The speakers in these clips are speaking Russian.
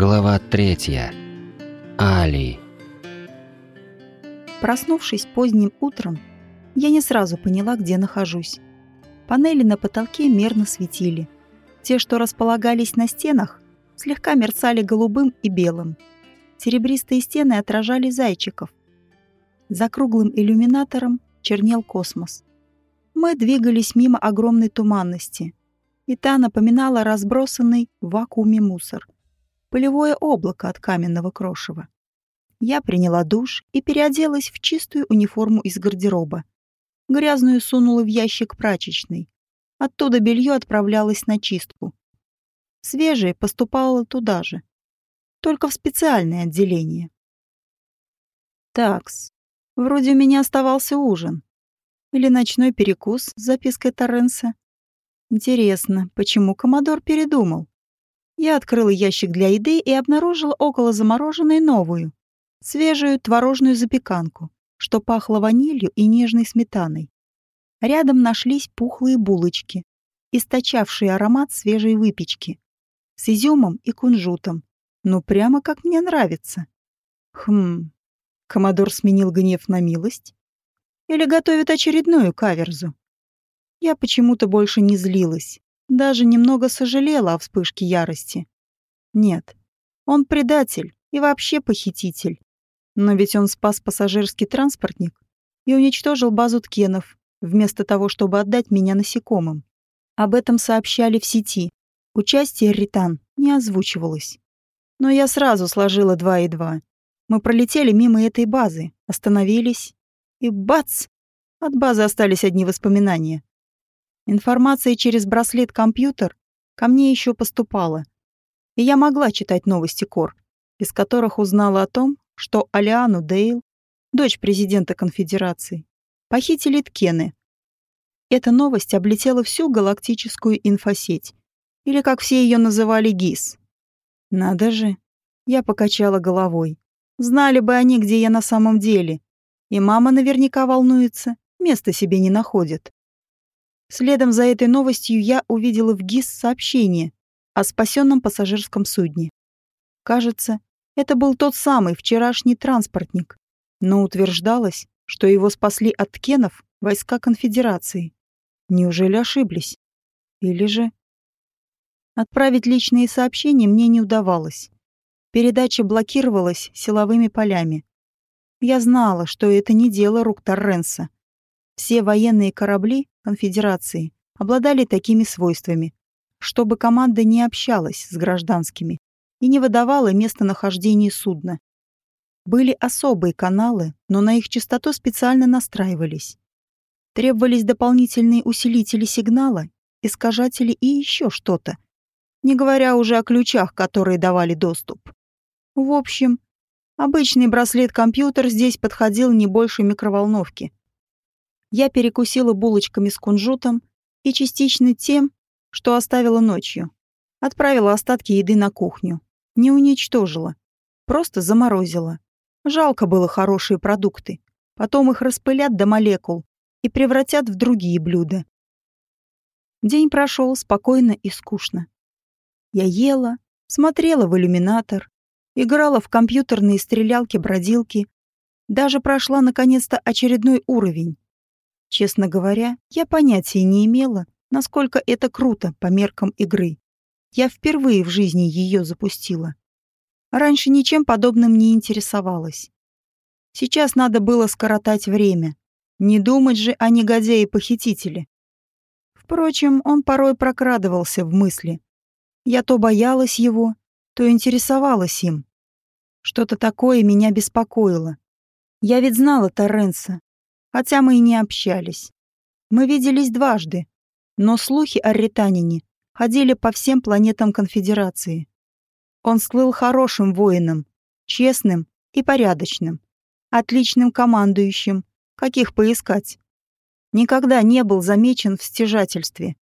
Глава третья. Али. Проснувшись поздним утром, я не сразу поняла, где нахожусь. Панели на потолке мерно светили. Те, что располагались на стенах, слегка мерцали голубым и белым. Серебристые стены отражали зайчиков. За круглым иллюминатором чернел космос. Мы двигались мимо огромной туманности, и та напоминала разбросанный в вакууме мусор — пылевое облако от каменного крошева. Я приняла душ и переоделась в чистую униформу из гардероба. Грязную сунула в ящик прачечной. Оттуда белье отправлялось на чистку. Свежее поступало туда же. Только в специальное отделение. Такс. Вроде у меня оставался ужин. Или ночной перекус с запиской Торренса. Интересно, почему Комодор передумал? Я открыла ящик для еды и обнаружила около замороженной новую, свежую творожную запеканку, что пахло ванилью и нежной сметаной. Рядом нашлись пухлые булочки, источавшие аромат свежей выпечки, с изюмом и кунжутом. Ну, прямо как мне нравится. Хм, Комодор сменил гнев на милость? Или готовит очередную каверзу? Я почему-то больше не злилась, даже немного сожалела о вспышке ярости. Нет, он предатель и вообще похититель. Но ведь он спас пассажирский транспортник и уничтожил базу ткенов, вместо того, чтобы отдать меня насекомым. Об этом сообщали в сети. Участие Ритан не озвучивалось. Но я сразу сложила два и два. Мы пролетели мимо этой базы, остановились, и бац! От базы остались одни воспоминания. Информация через браслет-компьютер ко мне еще поступала, и я могла читать новости Кор, из которых узнала о том, что Алиану Дейл, дочь президента конфедерации, похитили Ткены. Эта новость облетела всю галактическую инфосеть, или, как все ее называли, ГИС. Надо же. Я покачала головой. Знали бы они, где я на самом деле. И мама наверняка волнуется, места себе не находит. Следом за этой новостью я увидела в ГИС сообщение о спасенном пассажирском судне. Кажется, это был тот самый вчерашний транспортник, но утверждалось, что его спасли от ткенов войска конфедерации. Неужели ошиблись? Или же... Отправить личные сообщения мне не удавалось. Передача блокировалась силовыми полями. Я знала, что это не дело рук Торренса. Все военные корабли конфедерации обладали такими свойствами, чтобы команда не общалась с гражданскими и не выдавала местонахождение судна. Были особые каналы, но на их частоту специально настраивались. Требовались дополнительные усилители сигнала, искажатели и еще что-то, не говоря уже о ключах, которые давали доступ. В общем, обычный браслет-компьютер здесь подходил не больше микроволновки, я перекусила булочками с кунжутом и частично тем, что оставила ночью. Отправила остатки еды на кухню. Не уничтожила. Просто заморозила. Жалко было хорошие продукты. Потом их распылят до молекул и превратят в другие блюда. День прошел спокойно и скучно. Я ела, смотрела в иллюминатор, играла в компьютерные стрелялки-бродилки, даже прошла наконец-то очередной уровень Честно говоря, я понятия не имела, насколько это круто по меркам игры. Я впервые в жизни ее запустила. Раньше ничем подобным не интересовалась. Сейчас надо было скоротать время. Не думать же о негодяе-похитителе. Впрочем, он порой прокрадывался в мысли. Я то боялась его, то интересовалась им. Что-то такое меня беспокоило. Я ведь знала Торренса, хотя мы и не общались. Мы виделись дважды, но слухи о Ританине ходили по всем планетам Конфедерации. Он слыл хорошим воином, честным и порядочным, отличным командующим, каких поискать. Никогда не был замечен в стяжательстве.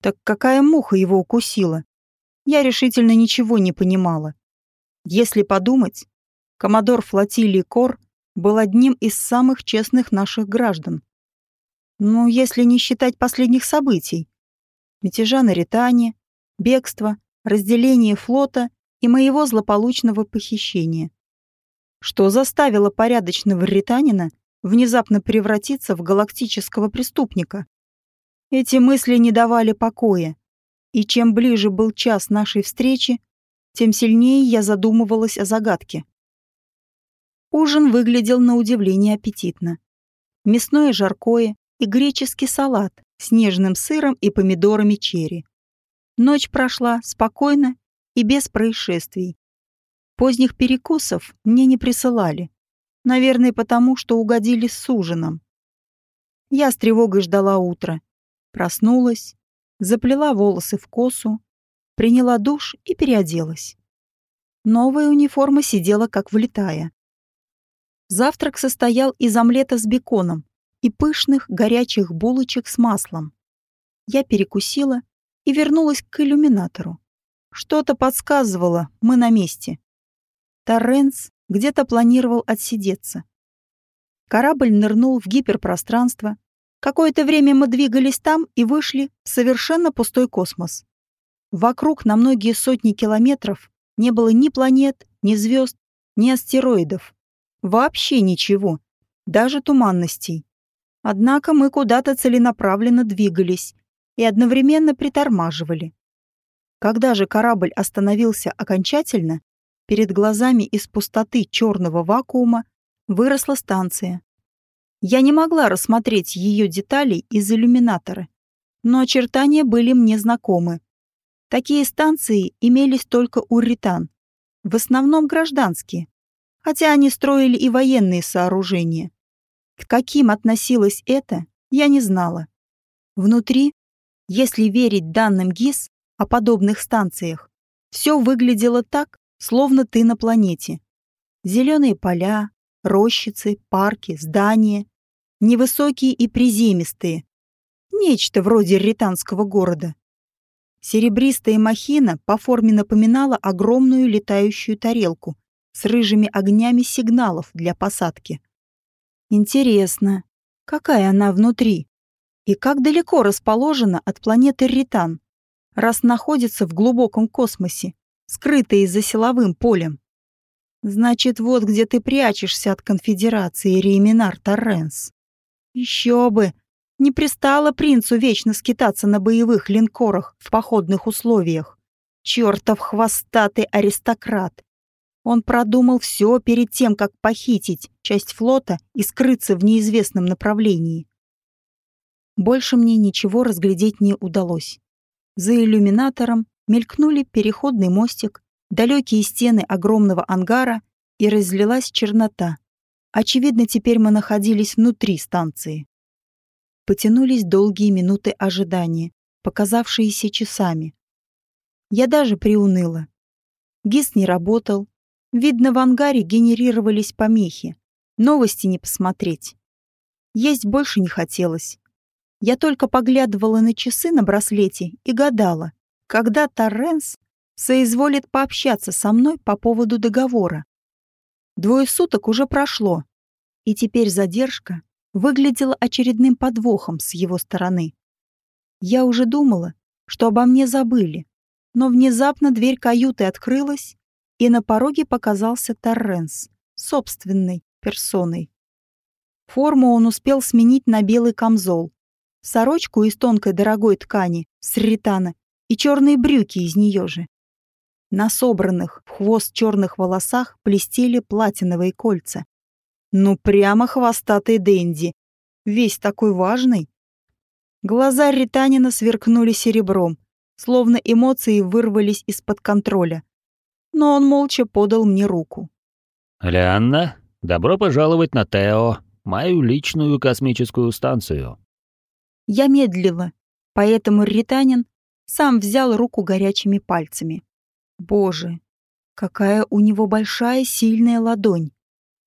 Так какая муха его укусила? Я решительно ничего не понимала. Если подумать, коммодор флотилии Кор был одним из самых честных наших граждан. Ну, если не считать последних событий. Мятежа на Ритане, бегство, разделение флота и моего злополучного похищения. Что заставило порядочного ританина внезапно превратиться в галактического преступника? Эти мысли не давали покоя, и чем ближе был час нашей встречи, тем сильнее я задумывалась о загадке. Ужин выглядел на удивление аппетитно. Мясное жаркое и греческий салат с нежным сыром и помидорами черри. Ночь прошла спокойно и без происшествий. Поздних перекусов мне не присылали. Наверное, потому что угодили с ужином. Я с тревогой ждала утра. Проснулась, заплела волосы в косу, приняла душ и переоделась. Новая униформа сидела как влитая. Завтрак состоял из омлета с беконом и пышных горячих булочек с маслом. Я перекусила и вернулась к иллюминатору. Что-то подсказывало, мы на месте. Торренс где-то планировал отсидеться. Корабль нырнул в гиперпространство. Какое-то время мы двигались там и вышли в совершенно пустой космос. Вокруг на многие сотни километров не было ни планет, ни звезд, ни астероидов. Вообще ничего, даже туманностей. Однако мы куда-то целенаправленно двигались и одновременно притормаживали. Когда же корабль остановился окончательно, Перед глазами из пустоты черного вакуума выросла станция. Я не могла рассмотреть ее детали из иллюминатора, но очертания были мне знакомы. Такие станции имелись только у ритан, в основном гражданские, хотя они строили и военные сооружения. К каким относилось это, я не знала. Внутри, если верить данным ГИС о подобных станциях, все выглядело так, словно ты на планете. Зеленые поля, рощицы, парки, здания, невысокие и приземистые. Нечто вроде ританского города. Серебристая махина по форме напоминала огромную летающую тарелку с рыжими огнями сигналов для посадки. Интересно, какая она внутри? И как далеко расположена от планеты Ритан, раз находится в глубоком космосе скрытые за силовым полем. Значит, вот где ты прячешься от конфедерации, Рейминар Торренс. Еще бы! Не пристало принцу вечно скитаться на боевых линкорах в походных условиях. Чертов хвостатый аристократ! Он продумал все перед тем, как похитить часть флота и скрыться в неизвестном направлении. Больше мне ничего разглядеть не удалось. За иллюминатором мелькнули переходный мостик, далекие стены огромного ангара и разлилась чернота. Очевидно, теперь мы находились внутри станции. Потянулись долгие минуты ожидания, показавшиеся часами. Я даже приуныла. ГИС не работал. Видно, в ангаре генерировались помехи. Новости не посмотреть. Есть больше не хотелось. Я только поглядывала на часы на браслете и гадала, когда Торренс соизволит пообщаться со мной по поводу договора. Двое суток уже прошло, и теперь задержка выглядела очередным подвохом с его стороны. Я уже думала, что обо мне забыли, но внезапно дверь каюты открылась, и на пороге показался Торренс, собственной персоной. Форму он успел сменить на белый камзол, сорочку из тонкой дорогой ткани, с ритана и черные брюки из нее же. На собранных в хвост черных волосах блестели платиновые кольца. Ну прямо хвостатый Дэнди. Весь такой важный. Глаза Ританина сверкнули серебром, словно эмоции вырвались из-под контроля. Но он молча подал мне руку. «Лианна, добро пожаловать на Тео, мою личную космическую станцию». Я медлила, поэтому Ританин сам взял руку горячими пальцами. Боже, какая у него большая сильная ладонь.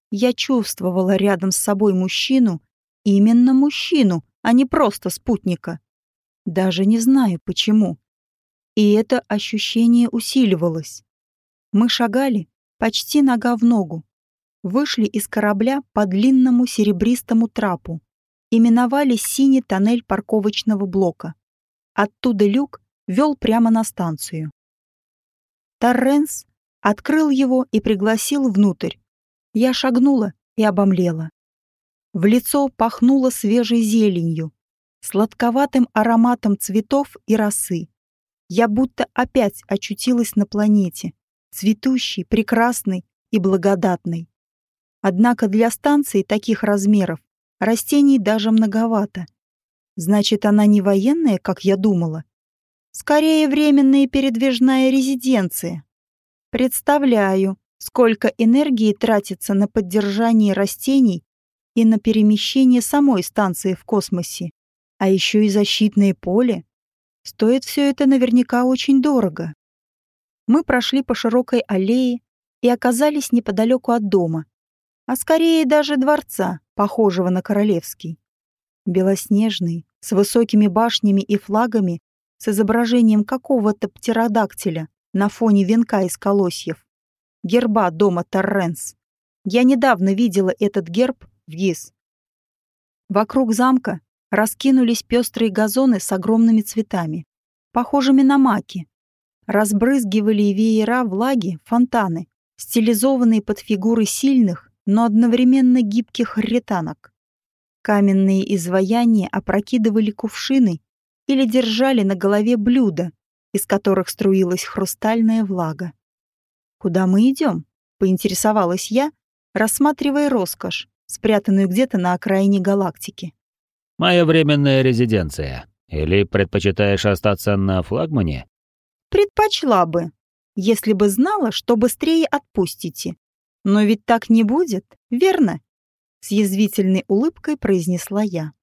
Я чувствовала рядом с собой мужчину, именно мужчину, а не просто спутника. Даже не знаю почему. И это ощущение усиливалось. Мы шагали почти нога в ногу. Вышли из корабля по длинному серебристому трапу и миновали синий тоннель парковочного блока. Оттуда люк вел прямо на станцию. Торренс открыл его и пригласил внутрь. Я шагнула и обомлела. В лицо пахнуло свежей зеленью, сладковатым ароматом цветов и росы. Я будто опять очутилась на планете, цветущей, прекрасной и благодатной. Однако для станции таких размеров растений даже многовато. Значит, она не военная, как я думала. Скорее, временная передвижная резиденция. Представляю, сколько энергии тратится на поддержание растений и на перемещение самой станции в космосе. А еще и защитное поле. Стоит все это наверняка очень дорого. Мы прошли по широкой аллее и оказались неподалеку от дома, а скорее даже дворца, похожего на королевский. Белоснежный, с высокими башнями и флагами, с изображением какого-то птеродактиля на фоне венка из колосьев. Герба дома Торренс. Я недавно видела этот герб в ГИС. Вокруг замка раскинулись пестрые газоны с огромными цветами, похожими на маки. Разбрызгивали веера влаги, фонтаны, стилизованные под фигуры сильных, но одновременно гибких ретанок. Каменные изваяния опрокидывали кувшины или держали на голове блюда, из которых струилась хрустальная влага. «Куда мы идем?» — поинтересовалась я, рассматривая роскошь, спрятанную где-то на окраине галактики. Моя временная резиденция. Или предпочитаешь остаться на флагмане? Предпочла бы, если бы знала, что быстрее отпустите. Но ведь так не будет, верно? С язвительной улыбкой произнесла я.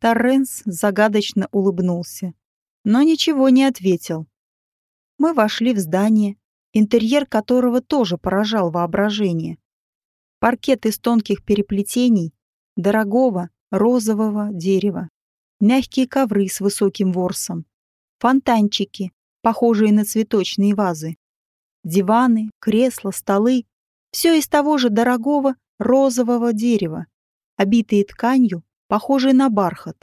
Торренс загадочно улыбнулся, но ничего не ответил. Мы вошли в здание, интерьер которого тоже поражал воображение. Паркет из тонких переплетений, дорогого, розового дерева, мягкие ковры с высоким ворсом, фонтанчики, похожие на цветочные вазы, диваны, кресла, столы — все из того же дорогого розового дерева, обитые тканью, похожей на бархат,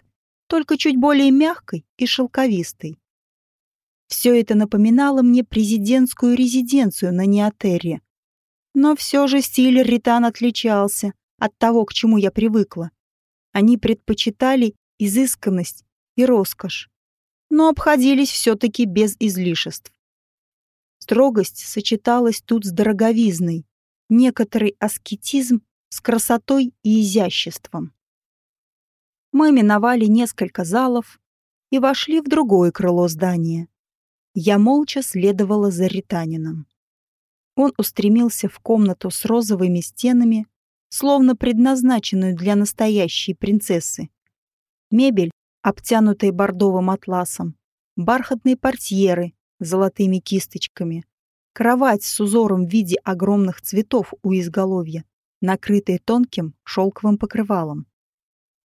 только чуть более мягкой и шелковистой. Все это напоминало мне президентскую резиденцию на Неотерре. Но все же стиль Ритан отличался от того, к чему я привыкла. Они предпочитали изысканность и роскошь, но обходились все-таки без излишеств. Строгость сочеталась тут с дороговизной, некоторый аскетизм с красотой и изяществом. Мы миновали несколько залов и вошли в другое крыло здания. Я молча следовала за ританином. Он устремился в комнату с розовыми стенами словно предназначенную для настоящей принцессы. Мебель, обтянутая бордовым атласом, бархатные портьеры с золотыми кисточками, кровать с узором в виде огромных цветов у изголовья, накрытая тонким шелковым покрывалом.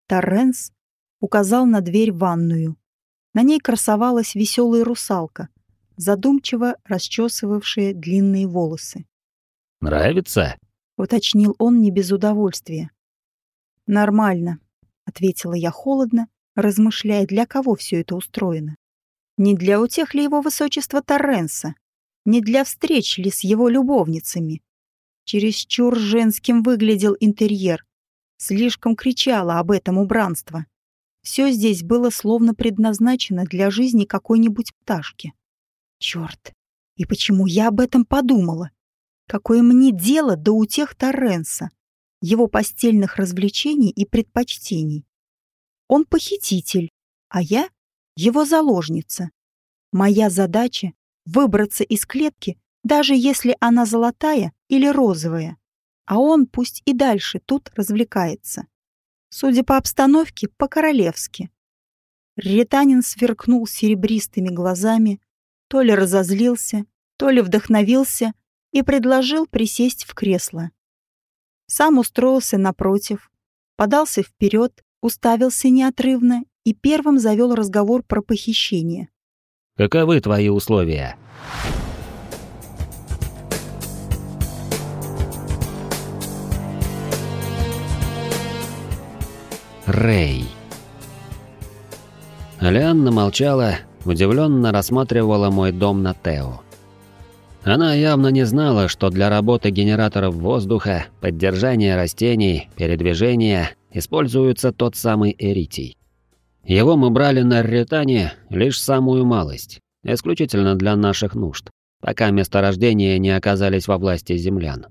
Торренс указал на дверь в ванную. На ней красовалась веселая русалка, задумчиво расчесывавшая длинные волосы. «Нравится?» — уточнил он не без удовольствия. «Нормально», — ответила я холодно, размышляя, для кого все это устроено. Не для утех ли его высочества Торренса? Не для встреч ли с его любовницами? Чересчур женским выглядел интерьер. Слишком кричало об этом убранство. Все здесь было словно предназначено для жизни какой-нибудь пташки. Черт! И почему я об этом подумала? Какое мне дело до утех Торренса, его постельных развлечений и предпочтений? Он похититель, а я — его заложница. Моя задача — выбраться из клетки, даже если она золотая или розовая, а он пусть и дальше тут развлекается. Судя по обстановке, по-королевски. Ретанин сверкнул серебристыми глазами, то ли разозлился, то ли вдохновился и предложил присесть в кресло. Сам устроился напротив, подался вперед, уставился неотрывно и первым завел разговор про похищение. «Каковы твои условия?» Рэй. Лианна молчала, удивленно рассматривала мой дом на Тео. Она явно не знала, что для работы генераторов воздуха, поддержания растений, передвижения используется тот самый эритий. Его мы брали на Ритане лишь самую малость, исключительно для наших нужд, пока месторождения не оказались во власти землян.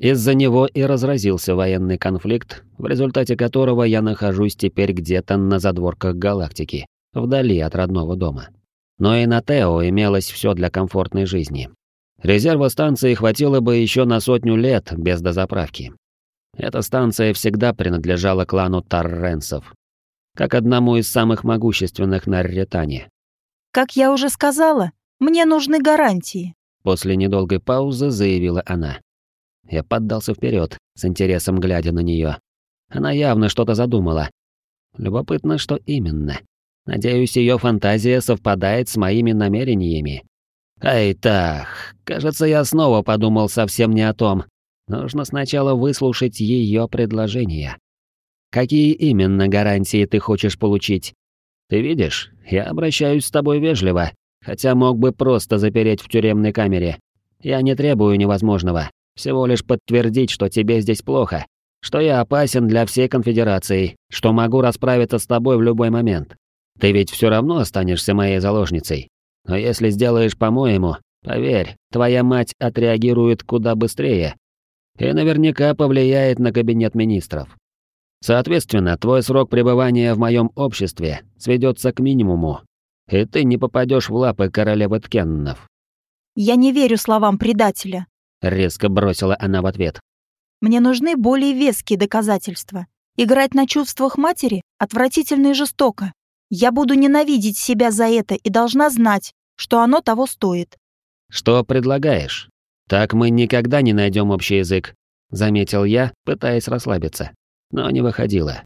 Из-за него и разразился военный конфликт, в результате которого я нахожусь теперь где-то на задворках галактики, вдали от родного дома. Но и на Тео имелось все для комфортной жизни. Резерва станции хватило бы еще на сотню лет без дозаправки. Эта станция всегда принадлежала клану Тарренсов, как одному из самых могущественных на Ретане. «Как я уже сказала, мне нужны гарантии», после недолгой паузы заявила она. Я поддался вперед, с интересом глядя на нее. Она явно что-то задумала. Любопытно, что именно. Надеюсь, ее фантазия совпадает с моими намерениями. Ай так, кажется, я снова подумал совсем не о том. Нужно сначала выслушать ее предложение. Какие именно гарантии ты хочешь получить? Ты видишь, я обращаюсь с тобой вежливо, хотя мог бы просто запереть в тюремной камере. Я не требую невозможного. Всего лишь подтвердить, что тебе здесь плохо, что я опасен для всей конфедерации, что могу расправиться с тобой в любой момент. Ты ведь все равно останешься моей заложницей. Но если сделаешь по-моему, поверь, твоя мать отреагирует куда быстрее и наверняка повлияет на кабинет министров. Соответственно, твой срок пребывания в моем обществе сведется к минимуму, и ты не попадешь в лапы королевы Ткеннов. «Я не верю словам предателя», резко бросила она в ответ. Мне нужны более веские доказательства. Играть на чувствах матери отвратительно и жестоко. Я буду ненавидеть себя за это и должна знать, что оно того стоит. Что предлагаешь? Так мы никогда не найдем общий язык, заметил я, пытаясь расслабиться, но не выходило.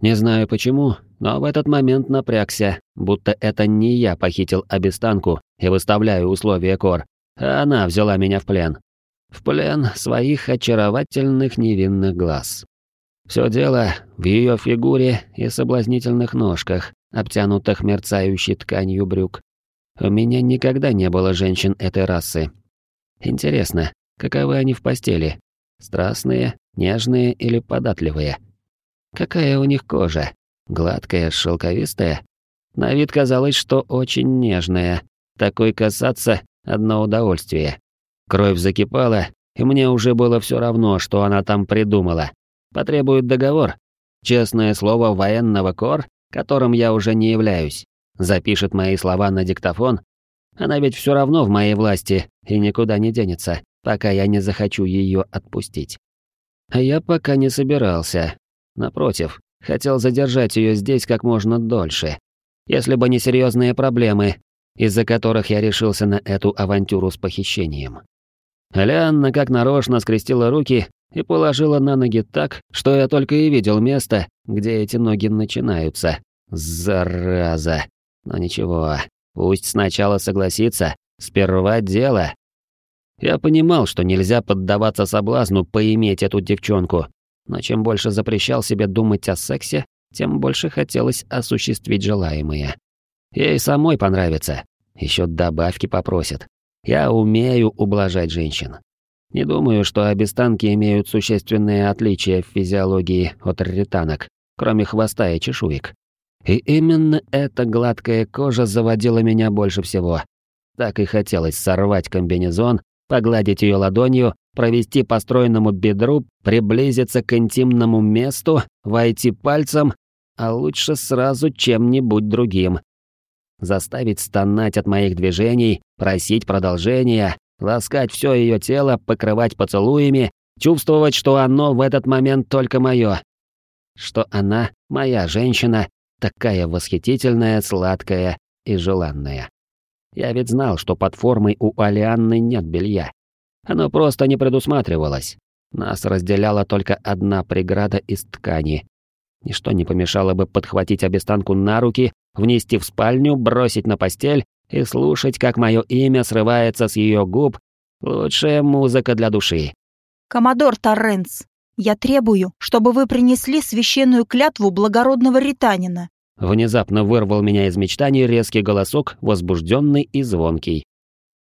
Не знаю почему, но в этот момент напрягся, будто это не я похитил обестанку и выставляю условия Кор, а она взяла меня в плен в плен своих очаровательных невинных глаз. Все дело в ее фигуре и соблазнительных ножках, обтянутых мерцающей тканью брюк. У меня никогда не было женщин этой расы. Интересно, каковы они в постели? Страстные, нежные или податливые? Какая у них кожа? Гладкая, шелковистая? На вид казалось, что очень нежная. Такой касаться — одно удовольствие. Кровь закипала, и мне уже было все равно, что она там придумала. Потребует договор. Честное слово военного кор, которым я уже не являюсь. Запишет мои слова на диктофон. Она ведь все равно в моей власти и никуда не денется, пока я не захочу ее отпустить. А я пока не собирался. Напротив, хотел задержать ее здесь как можно дольше. Если бы не серьезные проблемы, из-за которых я решился на эту авантюру с похищением. Лианна как нарочно скрестила руки и положила на ноги так, что я только и видел место, где эти ноги начинаются. Зараза. Но ничего, пусть сначала согласится, сперва дело. Я понимал, что нельзя поддаваться соблазну поиметь эту девчонку, но чем больше запрещал себе думать о сексе, тем больше хотелось осуществить желаемое. Ей самой понравится, еще добавки попросит. Я умею ублажать женщин. Не думаю, что обестанки имеют существенные отличия в физиологии от ританок, кроме хвоста и чешуек. И именно эта гладкая кожа заводила меня больше всего. Так и хотелось сорвать комбинезон, погладить ее ладонью, провести по стройному бедру, приблизиться к интимному месту, войти пальцем, а лучше сразу чем-нибудь другим, заставить стонать от моих движений, просить продолжения, ласкать все ее тело, покрывать поцелуями, чувствовать, что оно в этот момент только мое. Что она, моя женщина, такая восхитительная, сладкая и желанная. Я ведь знал, что под формой у Алианны нет белья. Оно просто не предусматривалось. Нас разделяла только одна преграда из ткани. Ничто не помешало бы подхватить обестанку на руки внести в спальню, бросить на постель и слушать, как мое имя срывается с ее губ. Лучшая музыка для души. «Коммодор Торренс, я требую, чтобы вы принесли священную клятву благородного ританина». Внезапно вырвал меня из мечтаний резкий голосок, возбужденный и звонкий.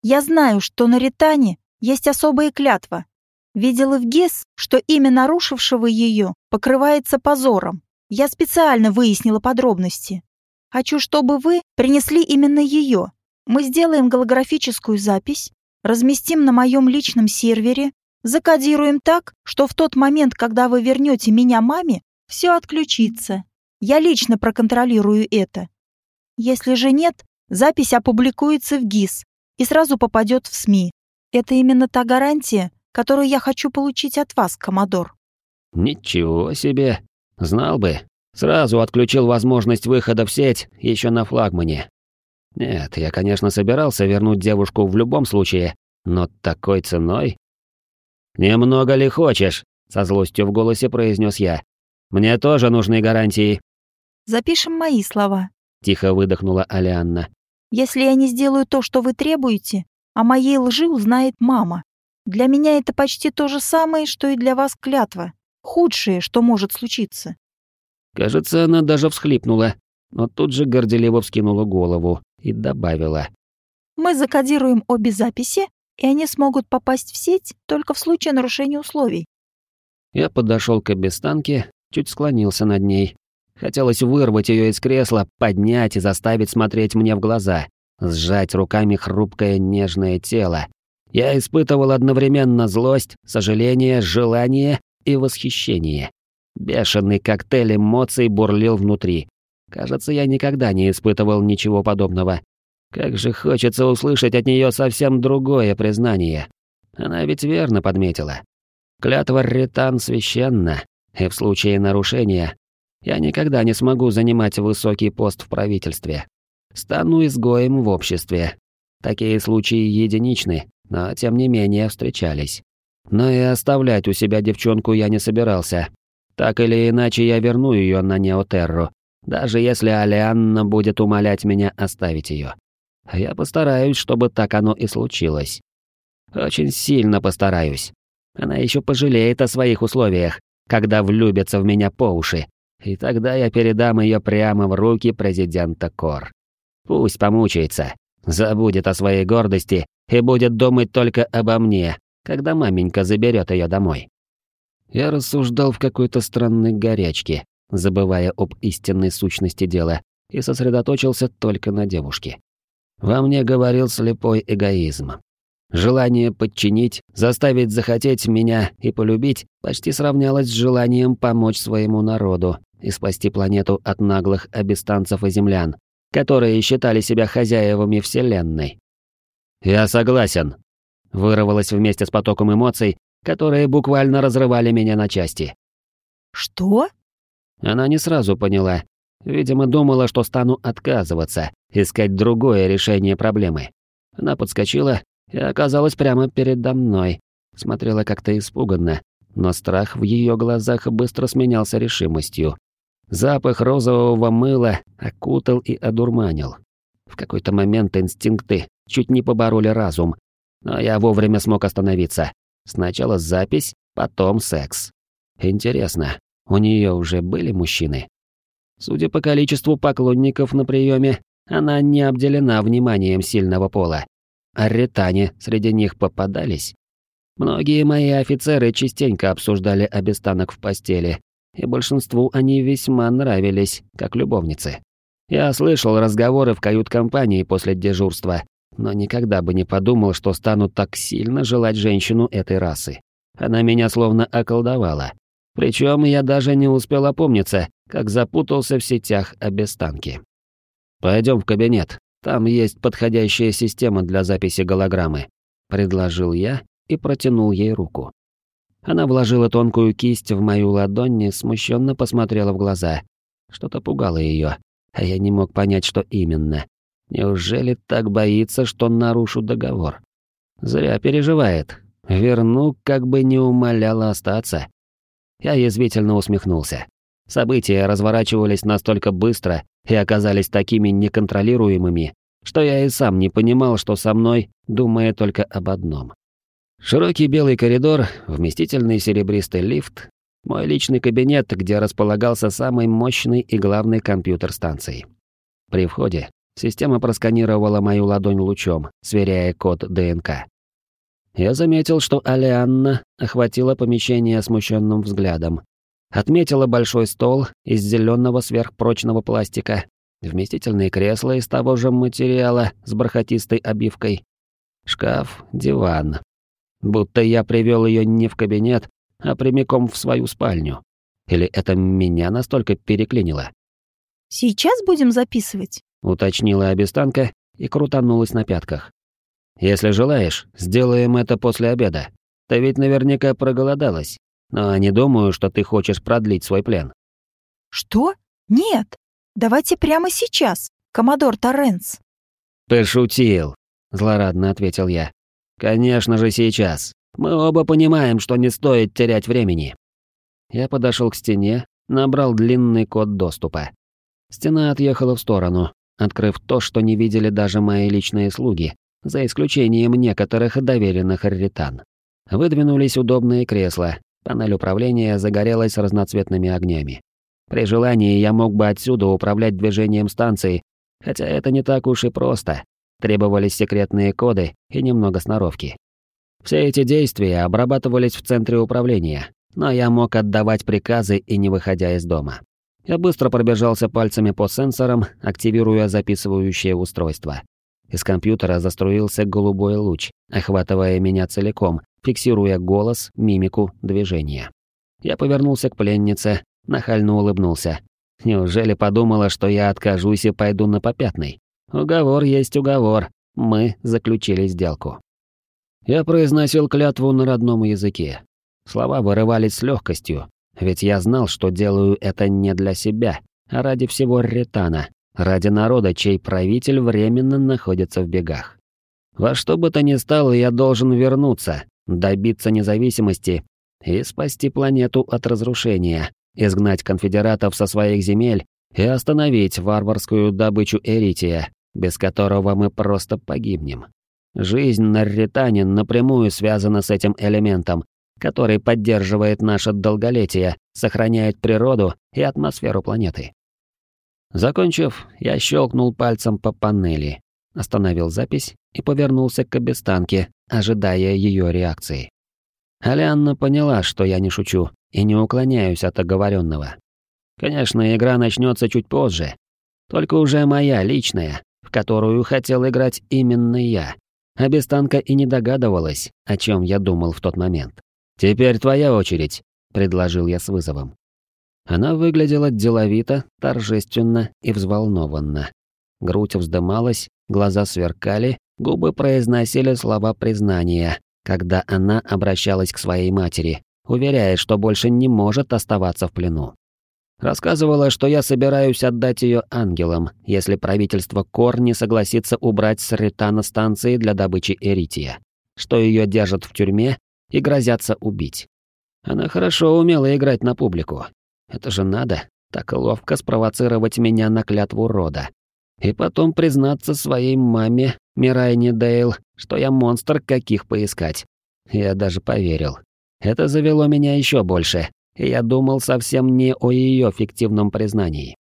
Я знаю, что на Ритане есть особая клятва. Видела в ГЕС, что имя нарушившего ее покрывается позором. Я специально выяснила подробности. Хочу, чтобы вы принесли именно ее. Мы сделаем голографическую запись, разместим на моем личном сервере, закодируем так, что в тот момент, когда вы вернете меня маме, все отключится. Я лично проконтролирую это. Если же нет, запись опубликуется в ГИС и сразу попадет в СМИ. Это именно та гарантия, которую я хочу получить от вас, Комодор. Ничего себе. Знал бы. Сразу отключил возможность выхода в сеть еще на флагмане. Нет, я, конечно, собирался вернуть девушку в любом случае, но такой ценой? «Немного ли хочешь?» — со злостью в голосе произнес я. «Мне тоже нужны гарантии». «Запишем мои слова», — тихо выдохнула Алианна. «Если я не сделаю то, что вы требуете, о моей лжи узнает мама. Для меня это почти то же самое, что и для вас клятва. Худшее, что может случиться». Кажется, она даже всхлипнула, но тут же горделиво вскинула голову и добавила. «Мы закодируем обе записи, и они смогут попасть в сеть только в случае нарушения условий». Я подошел к обестанке, чуть склонился над ней. Хотелось вырвать ее из кресла, поднять и заставить смотреть мне в глаза, сжать руками хрупкое нежное тело. Я испытывал одновременно злость, сожаление, желание и восхищение. Бешеный коктейль эмоций бурлил внутри. Кажется, я никогда не испытывал ничего подобного. Как же хочется услышать от нее совсем другое признание. Она ведь верно подметила. Клятва Ритан священна, и в случае нарушения я никогда не смогу занимать высокий пост в правительстве. Стану изгоем в обществе. Такие случаи единичны, но тем не менее встречались. Но и оставлять у себя девчонку я не собирался. Так или иначе я верну ее на Неотерру, даже если Алианна будет умолять меня оставить ее. А я постараюсь, чтобы так оно и случилось. Очень сильно постараюсь. Она еще пожалеет о своих условиях, когда влюбится в меня по уши. И тогда я передам ее прямо в руки президента Кор. Пусть помучается, забудет о своей гордости и будет думать только обо мне, когда маменька заберет ее домой. Я рассуждал в какой-то странной горячке, забывая об истинной сущности дела, и сосредоточился только на девушке. Во мне говорил слепой эгоизм. Желание подчинить, заставить захотеть меня и полюбить почти сравнялось с желанием помочь своему народу и спасти планету от наглых обестанцев и землян, которые считали себя хозяевами Вселенной. «Я согласен», — вырвалось вместе с потоком эмоций, которые буквально разрывали меня на части. «Что?» Она не сразу поняла. Видимо, думала, что стану отказываться, искать другое решение проблемы. Она подскочила и оказалась прямо передо мной. Смотрела как-то испуганно, но страх в ее глазах быстро сменялся решимостью. Запах розового мыла окутал и одурманил. В какой-то момент инстинкты чуть не побороли разум, но я вовремя смог остановиться. Сначала запись, потом секс. Интересно, у нее уже были мужчины? Судя по количеству поклонников на приеме, она не обделена вниманием сильного пола. А ретане среди них попадались. Многие мои офицеры частенько обсуждали обестанок в постели, и большинству они весьма нравились, как любовницы. Я слышал разговоры в кают-компании после дежурства, но никогда бы не подумал, что стану так сильно желать женщину этой расы. Она меня словно околдовала. Причем я даже не успел опомниться, как запутался в сетях обестанки. Пойдем в кабинет, там есть подходящая система для записи голограммы», — предложил я и протянул ей руку. Она вложила тонкую кисть в мою ладонь и смущенно посмотрела в глаза. Что-то пугало ее, а я не мог понять, что именно. Неужели так боится, что нарушу договор? Зря переживает. Верну, как бы не умоляла остаться. Я язвительно усмехнулся. События разворачивались настолько быстро и оказались такими неконтролируемыми, что я и сам не понимал, что со мной, думая только об одном. Широкий белый коридор, вместительный серебристый лифт, мой личный кабинет, где располагался самый мощный и главный компьютер станции. При входе Система просканировала мою ладонь лучом, сверяя код ДНК. Я заметил, что Алианна охватила помещение смущенным взглядом. Отметила большой стол из зеленого сверхпрочного пластика, вместительные кресла из того же материала с бархатистой обивкой, шкаф, диван. Будто я привел ее не в кабинет, а прямиком в свою спальню. Или это меня настолько переклинило? «Сейчас будем записывать?» — уточнила обестанка и крутанулась на пятках. «Если желаешь, сделаем это после обеда. Ты ведь наверняка проголодалась, но не думаю, что ты хочешь продлить свой плен». «Что? Нет! Давайте прямо сейчас, коммодор Торренс!» «Пошутил», — злорадно ответил я. «Конечно же сейчас. Мы оба понимаем, что не стоит терять времени». Я подошел к стене, набрал длинный код доступа. Стена отъехала в сторону, открыв то, что не видели даже мои личные слуги, за исключением некоторых доверенных ритан. Выдвинулись удобные кресла, панель управления загорелась разноцветными огнями. При желании я мог бы отсюда управлять движением станции, хотя это не так уж и просто. Требовались секретные коды и немного сноровки. Все эти действия обрабатывались в центре управления, но я мог отдавать приказы и не выходя из дома. Я быстро пробежался пальцами по сенсорам, активируя записывающее устройство. Из компьютера заструился голубой луч, охватывая меня целиком, фиксируя голос, мимику, движение. Я повернулся к пленнице, нахально улыбнулся. Неужели подумала, что я откажусь и пойду на попятный? Уговор есть уговор. Мы заключили сделку. Я произносил клятву на родном языке. Слова вырывались с легкостью, ведь я знал, что делаю это не для себя, а ради всего Ретана, ради народа, чей правитель временно находится в бегах. Во что бы то ни стало, я должен вернуться, добиться независимости и спасти планету от разрушения, изгнать конфедератов со своих земель и остановить варварскую добычу Эрития, без которого мы просто погибнем. Жизнь на Ритане напрямую связана с этим элементом, который поддерживает наше долголетие, сохраняет природу и атмосферу планеты. Закончив, я щелкнул пальцем по панели, остановил запись и повернулся к обестанке, ожидая ее реакции. Алианна поняла, что я не шучу и не уклоняюсь от оговоренного. Конечно, игра начнется чуть позже, только уже моя личная, в которую хотел играть именно я. Обестанка и не догадывалась, о чем я думал в тот момент. «Теперь твоя очередь», — предложил я с вызовом. Она выглядела деловито, торжественно и взволнованно. Грудь вздымалась, глаза сверкали, губы произносили слова признания, когда она обращалась к своей матери, уверяя, что больше не может оставаться в плену. Рассказывала, что я собираюсь отдать ее ангелам, если правительство Кор не согласится убрать с Ритана станции для добычи эрития, что ее держат в тюрьме и грозятся убить. Она хорошо умела играть на публику. Это же надо, так ловко спровоцировать меня на клятву рода. И потом признаться своей маме, Мирайне Дейл, что я монстр, каких поискать. Я даже поверил. Это завело меня еще больше, и я думал совсем не о ее фиктивном признании.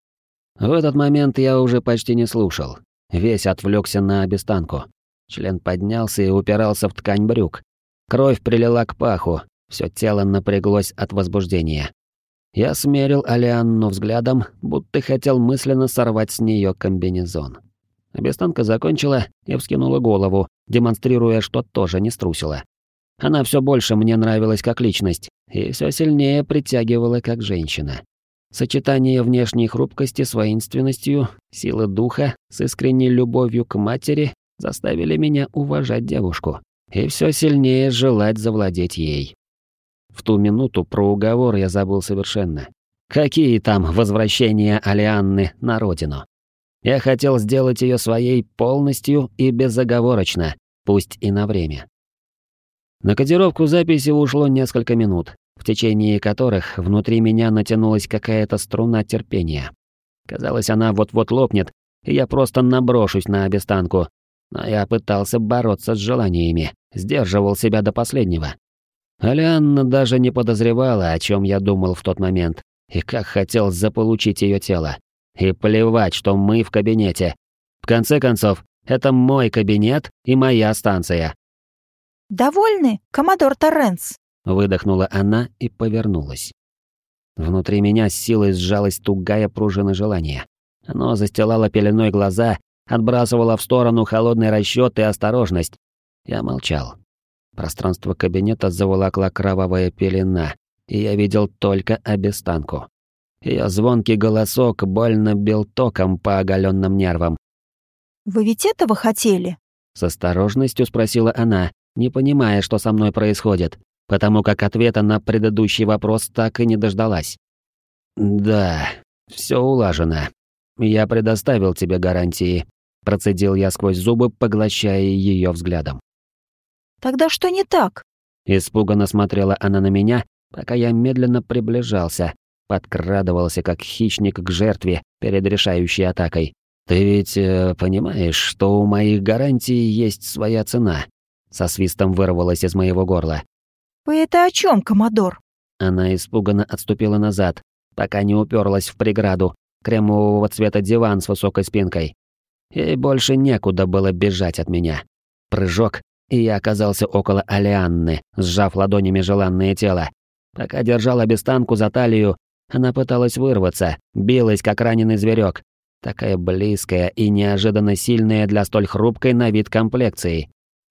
В этот момент я уже почти не слушал. Весь отвлекся на обестанку. Член поднялся и упирался в ткань брюк, Кровь прилила к паху, все тело напряглось от возбуждения. Я смерил Алианну взглядом, будто хотел мысленно сорвать с нее комбинезон. Обестанка закончила и вскинула голову, демонстрируя, что тоже не струсила. Она все больше мне нравилась как личность и все сильнее притягивала как женщина. Сочетание внешней хрупкости с воинственностью, силы духа с искренней любовью к матери заставили меня уважать девушку и все сильнее желать завладеть ей. В ту минуту про уговор я забыл совершенно. Какие там возвращения Алианны на родину? Я хотел сделать ее своей полностью и безоговорочно, пусть и на время. На кодировку записи ушло несколько минут, в течение которых внутри меня натянулась какая-то струна терпения. Казалось, она вот-вот лопнет, и я просто наброшусь на обестанку, но я пытался бороться с желаниями, сдерживал себя до последнего. Алианна даже не подозревала, о чем я думал в тот момент, и как хотел заполучить ее тело. И плевать, что мы в кабинете. В конце концов, это мой кабинет и моя станция. «Довольны, коммодор Торренс?» Выдохнула она и повернулась. Внутри меня с силой сжалась тугая пружина желания. Оно застилало пеленой глаза, отбрасывало в сторону холодный расчет и осторожность. Я молчал. Пространство кабинета заволокла кровавая пелена, и я видел только обестанку. Ее звонкий голосок больно бил током по оголенным нервам. «Вы ведь этого хотели?» С осторожностью спросила она, не понимая, что со мной происходит, потому как ответа на предыдущий вопрос так и не дождалась. «Да, все улажено. Я предоставил тебе гарантии», — процедил я сквозь зубы, поглощая ее взглядом. «Тогда что не так?» Испуганно смотрела она на меня, пока я медленно приближался, подкрадывался как хищник к жертве перед решающей атакой. «Ты ведь э, понимаешь, что у моих гарантий есть своя цена?» Со свистом вырвалось из моего горла. «Вы это о чем, коммодор?» Она испуганно отступила назад, пока не уперлась в преграду, кремового цвета диван с высокой спинкой. Ей больше некуда было бежать от меня. Прыжок, и я оказался около Алианны, сжав ладонями желанное тело. Пока держал обестанку за талию, она пыталась вырваться, билась, как раненый зверек. Такая близкая и неожиданно сильная для столь хрупкой на вид комплекции.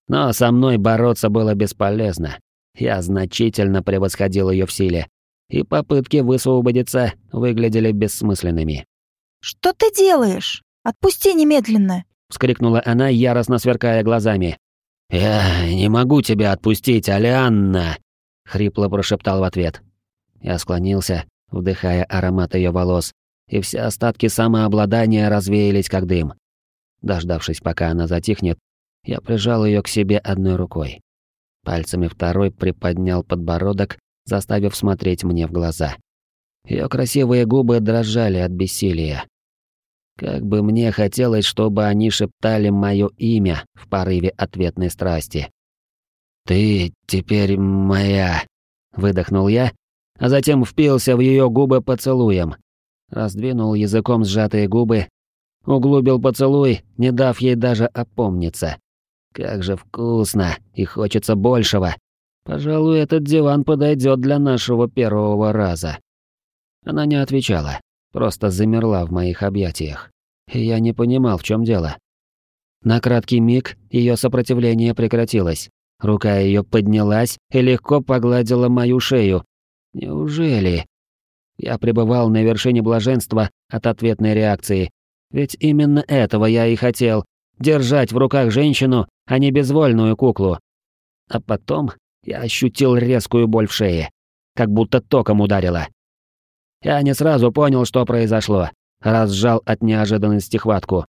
Но со мной бороться было бесполезно. Я значительно превосходил ее в силе, и попытки высвободиться выглядели бессмысленными. «Что ты делаешь? Отпусти немедленно!» — вскрикнула она, яростно сверкая глазами. «Я не могу тебя отпустить, Алианна!» — хрипло прошептал в ответ. Я склонился, вдыхая аромат ее волос, и все остатки самообладания развеялись как дым. Дождавшись, пока она затихнет, я прижал ее к себе одной рукой. Пальцами второй приподнял подбородок, заставив смотреть мне в глаза. Ее красивые губы дрожали от бессилия. Как бы мне хотелось, чтобы они шептали мое имя в порыве ответной страсти. «Ты теперь моя», — выдохнул я, а затем впился в ее губы поцелуем. Раздвинул языком сжатые губы, углубил поцелуй, не дав ей даже опомниться. Как же вкусно и хочется большего. Пожалуй, этот диван подойдет для нашего первого раза. Она не отвечала, просто замерла в моих объятиях. Я не понимал, в чем дело. На краткий миг ее сопротивление прекратилось. Рука ее поднялась и легко погладила мою шею. Неужели? Я пребывал на вершине блаженства от ответной реакции. Ведь именно этого я и хотел — держать в руках женщину, а не безвольную куклу. А потом я ощутил резкую боль в шее, как будто током ударило. Я не сразу понял, что произошло, разжал от неожиданности хватку.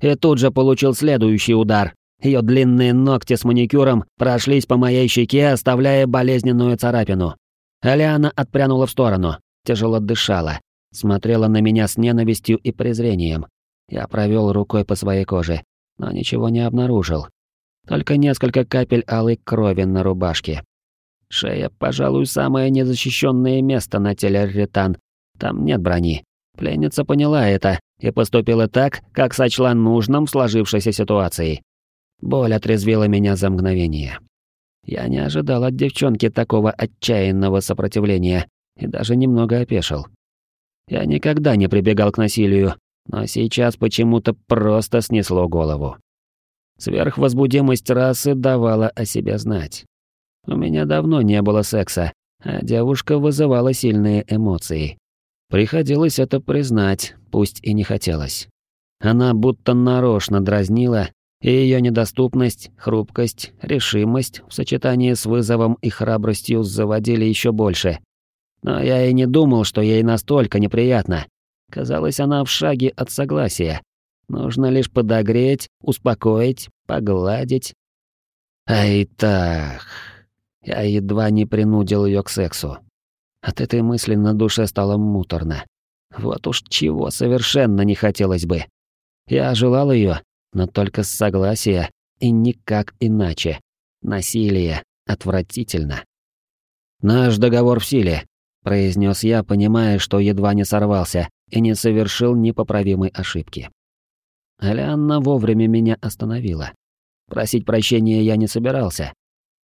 И тут же получил следующий удар. Ее длинные ногти с маникюром прошлись по моей щеке, оставляя болезненную царапину. Алиана отпрянула в сторону, тяжело дышала, смотрела на меня с ненавистью и презрением. Я провел рукой по своей коже, но ничего не обнаружил. Только несколько капель алой крови на рубашке. Шея, пожалуй, самое незащищенное место на теле Ретан. Там нет брони. Пленница поняла это и поступила так, как сочла нужным в сложившейся ситуации. Боль отрезвила меня за мгновение. Я не ожидал от девчонки такого отчаянного сопротивления и даже немного опешил. Я никогда не прибегал к насилию, но сейчас почему-то просто снесло голову. Сверхвозбудимость расы давала о себе знать. У меня давно не было секса, а девушка вызывала сильные эмоции. Приходилось это признать, пусть и не хотелось. Она будто нарочно дразнила, и ее недоступность, хрупкость, решимость в сочетании с вызовом и храбростью заводили еще больше. Но я и не думал, что ей настолько неприятно. Казалось, она в шаге от согласия. Нужно лишь подогреть, успокоить, погладить. Ай так. Я едва не принудил ее к сексу. От этой мысли на душе стало муторно. Вот уж чего совершенно не хотелось бы. Я желал ее, но только с согласия и никак иначе. Насилие отвратительно. Наш договор в силе, произнес я, понимая, что едва не сорвался и не совершил непоправимой ошибки. Алианна вовремя меня остановила. Просить прощения я не собирался.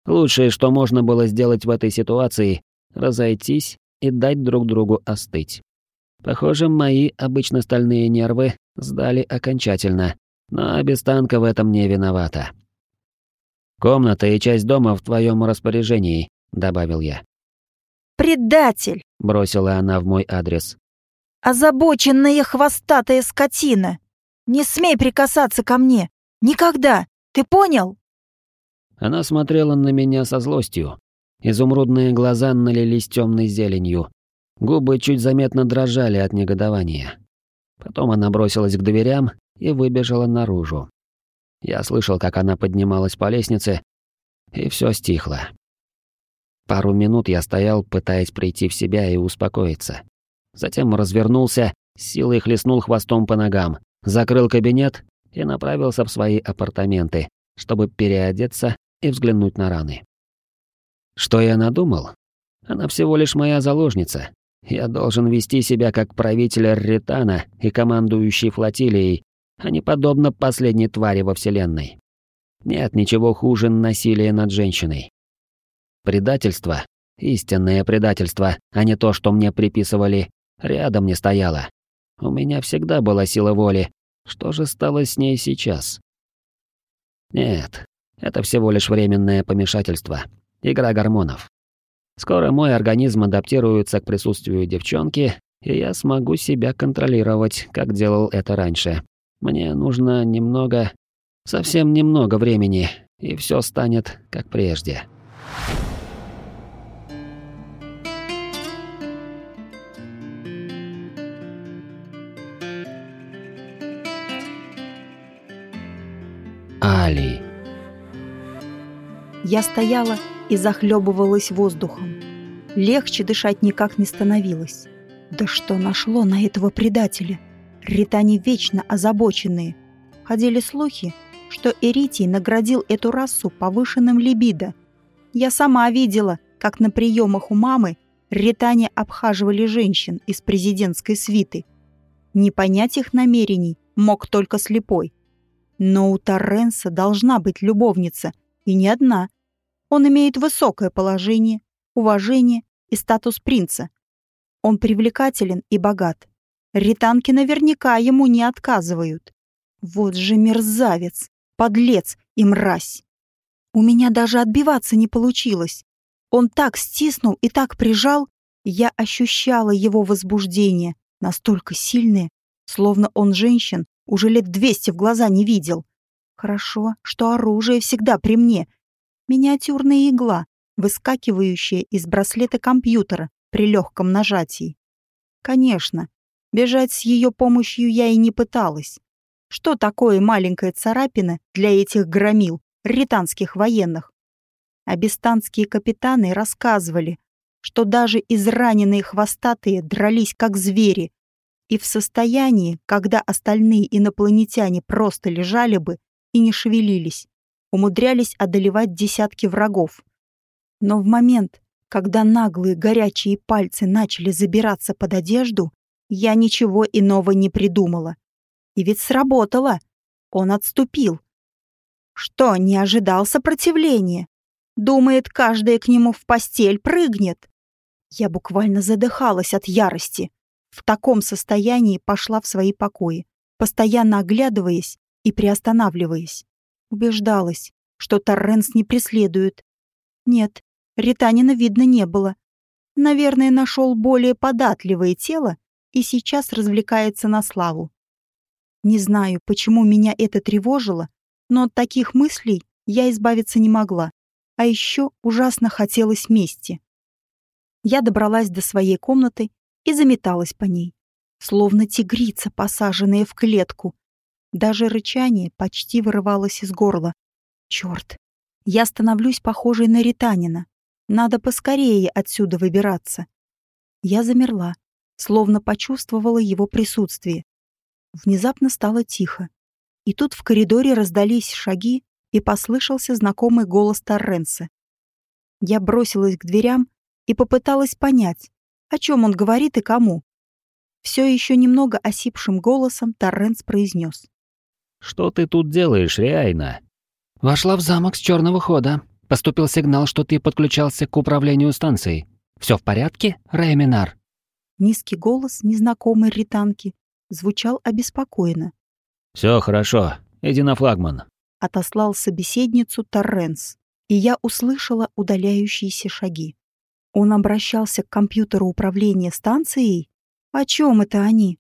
Лучшее, что можно было сделать в этой ситуации — разойтись и дать друг другу остыть. Похоже, мои обычно стальные нервы сдали окончательно, но Бестанка в этом не виновата. «Комната и часть дома в твоем распоряжении», — добавил я. «Предатель!» — бросила она в мой адрес. «Озабоченная хвостатая скотина! Не смей прикасаться ко мне! Никогда! Ты понял?» Она смотрела на меня со злостью. Изумрудные глаза налились темной зеленью. Губы чуть заметно дрожали от негодования. Потом она бросилась к дверям и выбежала наружу. Я слышал, как она поднималась по лестнице, и все стихло. Пару минут я стоял, пытаясь прийти в себя и успокоиться. Затем развернулся, силой хлестнул хвостом по ногам, закрыл кабинет и направился в свои апартаменты, чтобы переодеться и взглянуть на раны. Что я надумал? Она всего лишь моя заложница. Я должен вести себя как правитель Ритана и командующий флотилией, а не подобно последней твари во Вселенной. Нет ничего хуже насилия над женщиной. Предательство, истинное предательство, а не то, что мне приписывали, рядом не стояло. У меня всегда была сила воли. Что же стало с ней сейчас? Нет, это всего лишь временное помешательство. Игра гормонов. Скоро мой организм адаптируется к присутствию девчонки, и я смогу себя контролировать, как делал это раньше. Мне нужно немного, совсем немного времени, и все станет как прежде. Али. Я стояла и захлебывалась воздухом. Легче дышать никак не становилось. Да что нашло на этого предателя? Ритане вечно озабоченные. Ходили слухи, что Эритий наградил эту расу повышенным либидо. Я сама видела, как на приемах у мамы Ритане обхаживали женщин из президентской свиты. Не понять их намерений мог только слепой. Но у Торренса должна быть любовница, и не одна. Он имеет высокое положение, уважение и статус принца. Он привлекателен и богат. Ританки наверняка ему не отказывают. Вот же мерзавец, подлец и мразь. У меня даже отбиваться не получилось. Он так стиснул и так прижал, я ощущала его возбуждение, настолько сильное, словно он женщин уже лет двести в глаза не видел. Хорошо, что оружие всегда при мне. Миниатюрная игла, выскакивающая из браслета компьютера при легком нажатии. Конечно, Бежать с ее помощью я и не пыталась. Что такое маленькая царапина для этих громил, ританских военных? Абистанские капитаны рассказывали, что даже израненные хвостатые дрались как звери, и в состоянии, когда остальные инопланетяне просто лежали бы и не шевелились, умудрялись одолевать десятки врагов. Но в момент, когда наглые горячие пальцы начали забираться под одежду, я ничего иного не придумала. И ведь сработало. Он отступил. Что, не ожидал сопротивления? Думает, каждая к нему в постель прыгнет. Я буквально задыхалась от ярости. В таком состоянии пошла в свои покои, постоянно оглядываясь и приостанавливаясь. Убеждалась, что Торренс не преследует. Нет, Ританина видно не было. Наверное, нашел более податливое тело и сейчас развлекается на славу. Не знаю, почему меня это тревожило, но от таких мыслей я избавиться не могла, а еще ужасно хотелось мести. Я добралась до своей комнаты и заметалась по ней, словно тигрица, посаженная в клетку. Даже рычание почти вырывалось из горла. Черт, я становлюсь похожей на ританина. Надо поскорее отсюда выбираться. Я замерла, словно почувствовала его присутствие. Внезапно стало тихо. И тут в коридоре раздались шаги, и послышался знакомый голос Торренса. Я бросилась к дверям и попыталась понять, о чем он говорит и кому. Все еще немного осипшим голосом Торренс произнес. Что ты тут делаешь, реально?» «Вошла в замок с черного хода. Поступил сигнал, что ты подключался к управлению станцией. Все в порядке, Рейминар?» Низкий голос незнакомой ританки звучал обеспокоенно. Все хорошо, иди на флагман», — отослал собеседницу Торренс, и я услышала удаляющиеся шаги. Он обращался к компьютеру управления станцией? О чем это они?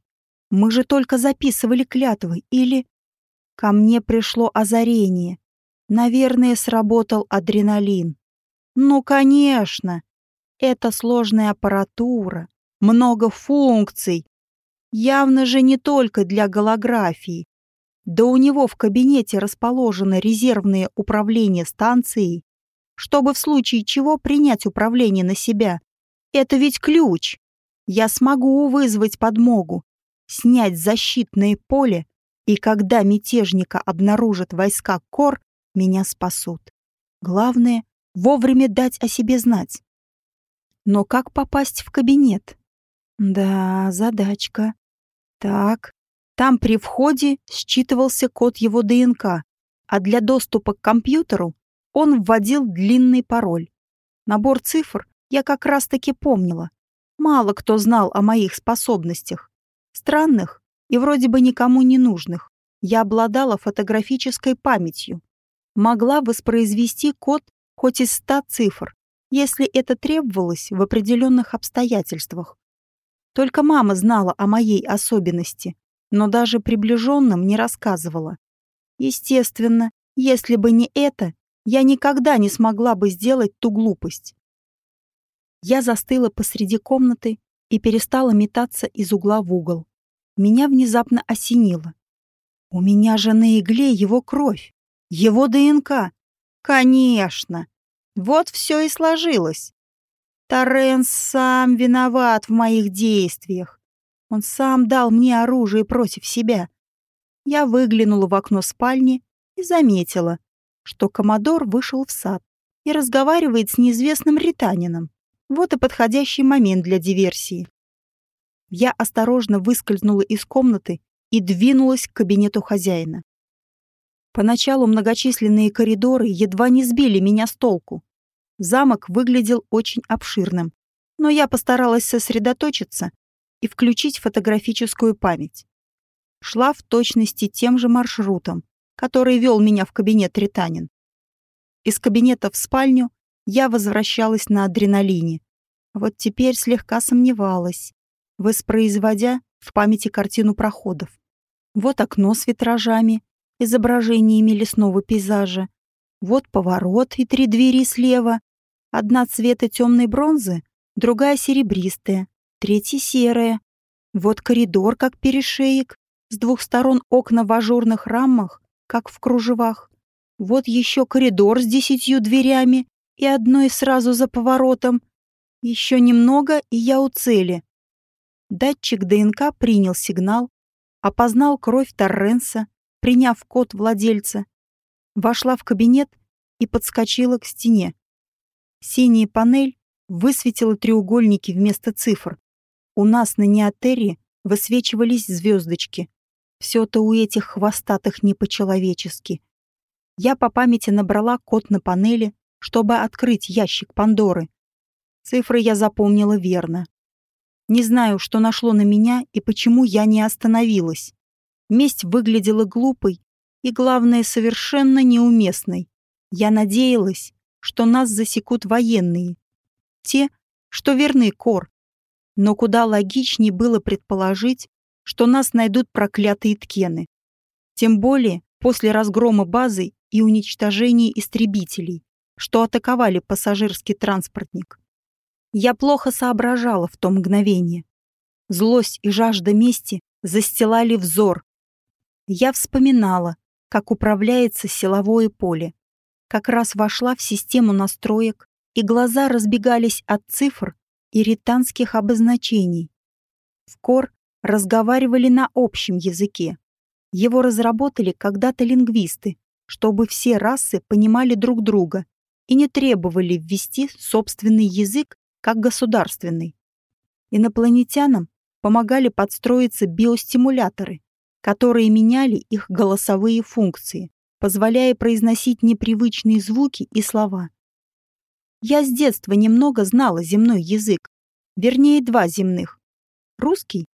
Мы же только записывали клятвы, или... Ко мне пришло озарение. Наверное, сработал адреналин. Ну, конечно. Это сложная аппаратура, много функций. Явно же не только для голографии. Да у него в кабинете расположено резервное управление станцией, чтобы в случае чего принять управление на себя. Это ведь ключ. Я смогу вызвать подмогу, снять защитное поле, и когда мятежника обнаружат войска Кор, меня спасут. Главное — вовремя дать о себе знать. Но как попасть в кабинет? Да, задачка. Так, там при входе считывался код его ДНК, а для доступа к компьютеру он вводил длинный пароль. Набор цифр я как раз-таки помнила. Мало кто знал о моих способностях. Странных и вроде бы никому не нужных. Я обладала фотографической памятью. Могла воспроизвести код хоть из ста цифр, если это требовалось в определенных обстоятельствах. Только мама знала о моей особенности, но даже приближенным не рассказывала. Естественно, если бы не это, я никогда не смогла бы сделать ту глупость. Я застыла посреди комнаты и перестала метаться из угла в угол. Меня внезапно осенило. У меня же на игле его кровь, его ДНК. Конечно! Вот все и сложилось. Торренс сам виноват в моих действиях. Он сам дал мне оружие против себя. Я выглянула в окно спальни и заметила, что Комодор вышел в сад и разговаривает с неизвестным ританином. Вот и подходящий момент для диверсии. Я осторожно выскользнула из комнаты и двинулась к кабинету хозяина. Поначалу многочисленные коридоры едва не сбили меня с толку. Замок выглядел очень обширным, но я постаралась сосредоточиться и включить фотографическую память. Шла в точности тем же маршрутом, который вел меня в кабинет Ританин. Из кабинета в спальню я возвращалась на адреналине. Вот теперь слегка сомневалась, воспроизводя в памяти картину проходов. Вот окно с витражами, изображениями лесного пейзажа. Вот поворот и три двери слева, Одна цвета темной бронзы, другая серебристая, третья серая. Вот коридор, как перешеек, с двух сторон окна в ажурных рамах, как в кружевах. Вот еще коридор с десятью дверями и одной сразу за поворотом. Еще немного, и я у цели. Датчик ДНК принял сигнал, опознал кровь Торренса, приняв код владельца. Вошла в кабинет и подскочила к стене. Синяя панель высветила треугольники вместо цифр. У нас на неотере высвечивались звездочки. Все-то у этих хвостатых не по-человечески. Я по памяти набрала код на панели, чтобы открыть ящик Пандоры. Цифры я запомнила верно. Не знаю, что нашло на меня и почему я не остановилась. Месть выглядела глупой и, главное, совершенно неуместной. Я надеялась, что нас засекут военные. Те, что верны Кор. Но куда логичнее было предположить, что нас найдут проклятые ткены. Тем более после разгрома базы и уничтожения истребителей, что атаковали пассажирский транспортник. Я плохо соображала в то мгновение. Злость и жажда мести застилали взор. Я вспоминала, как управляется силовое поле, как раз вошла в систему настроек, и глаза разбегались от цифр и ританских обозначений. В Кор разговаривали на общем языке. Его разработали когда-то лингвисты, чтобы все расы понимали друг друга и не требовали ввести собственный язык как государственный. Инопланетянам помогали подстроиться биостимуляторы, которые меняли их голосовые функции, позволяя произносить непривычные звуки и слова. Я с детства немного знала земной язык, вернее, два земных — русский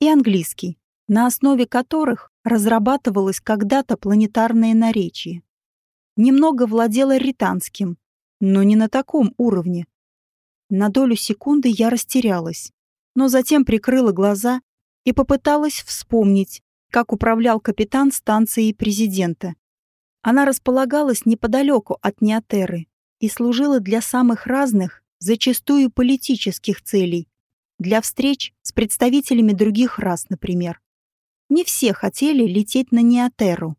и английский, на основе которых разрабатывалось когда-то планетарное наречие. Немного владела ританским, но не на таком уровне. На долю секунды я растерялась, но затем прикрыла глаза и попыталась вспомнить, как управлял капитан станцией президента. Она располагалась неподалеку от Неотеры и служила для самых разных, зачастую политических целей, для встреч с представителями других рас, например. Не все хотели лететь на Неотеру.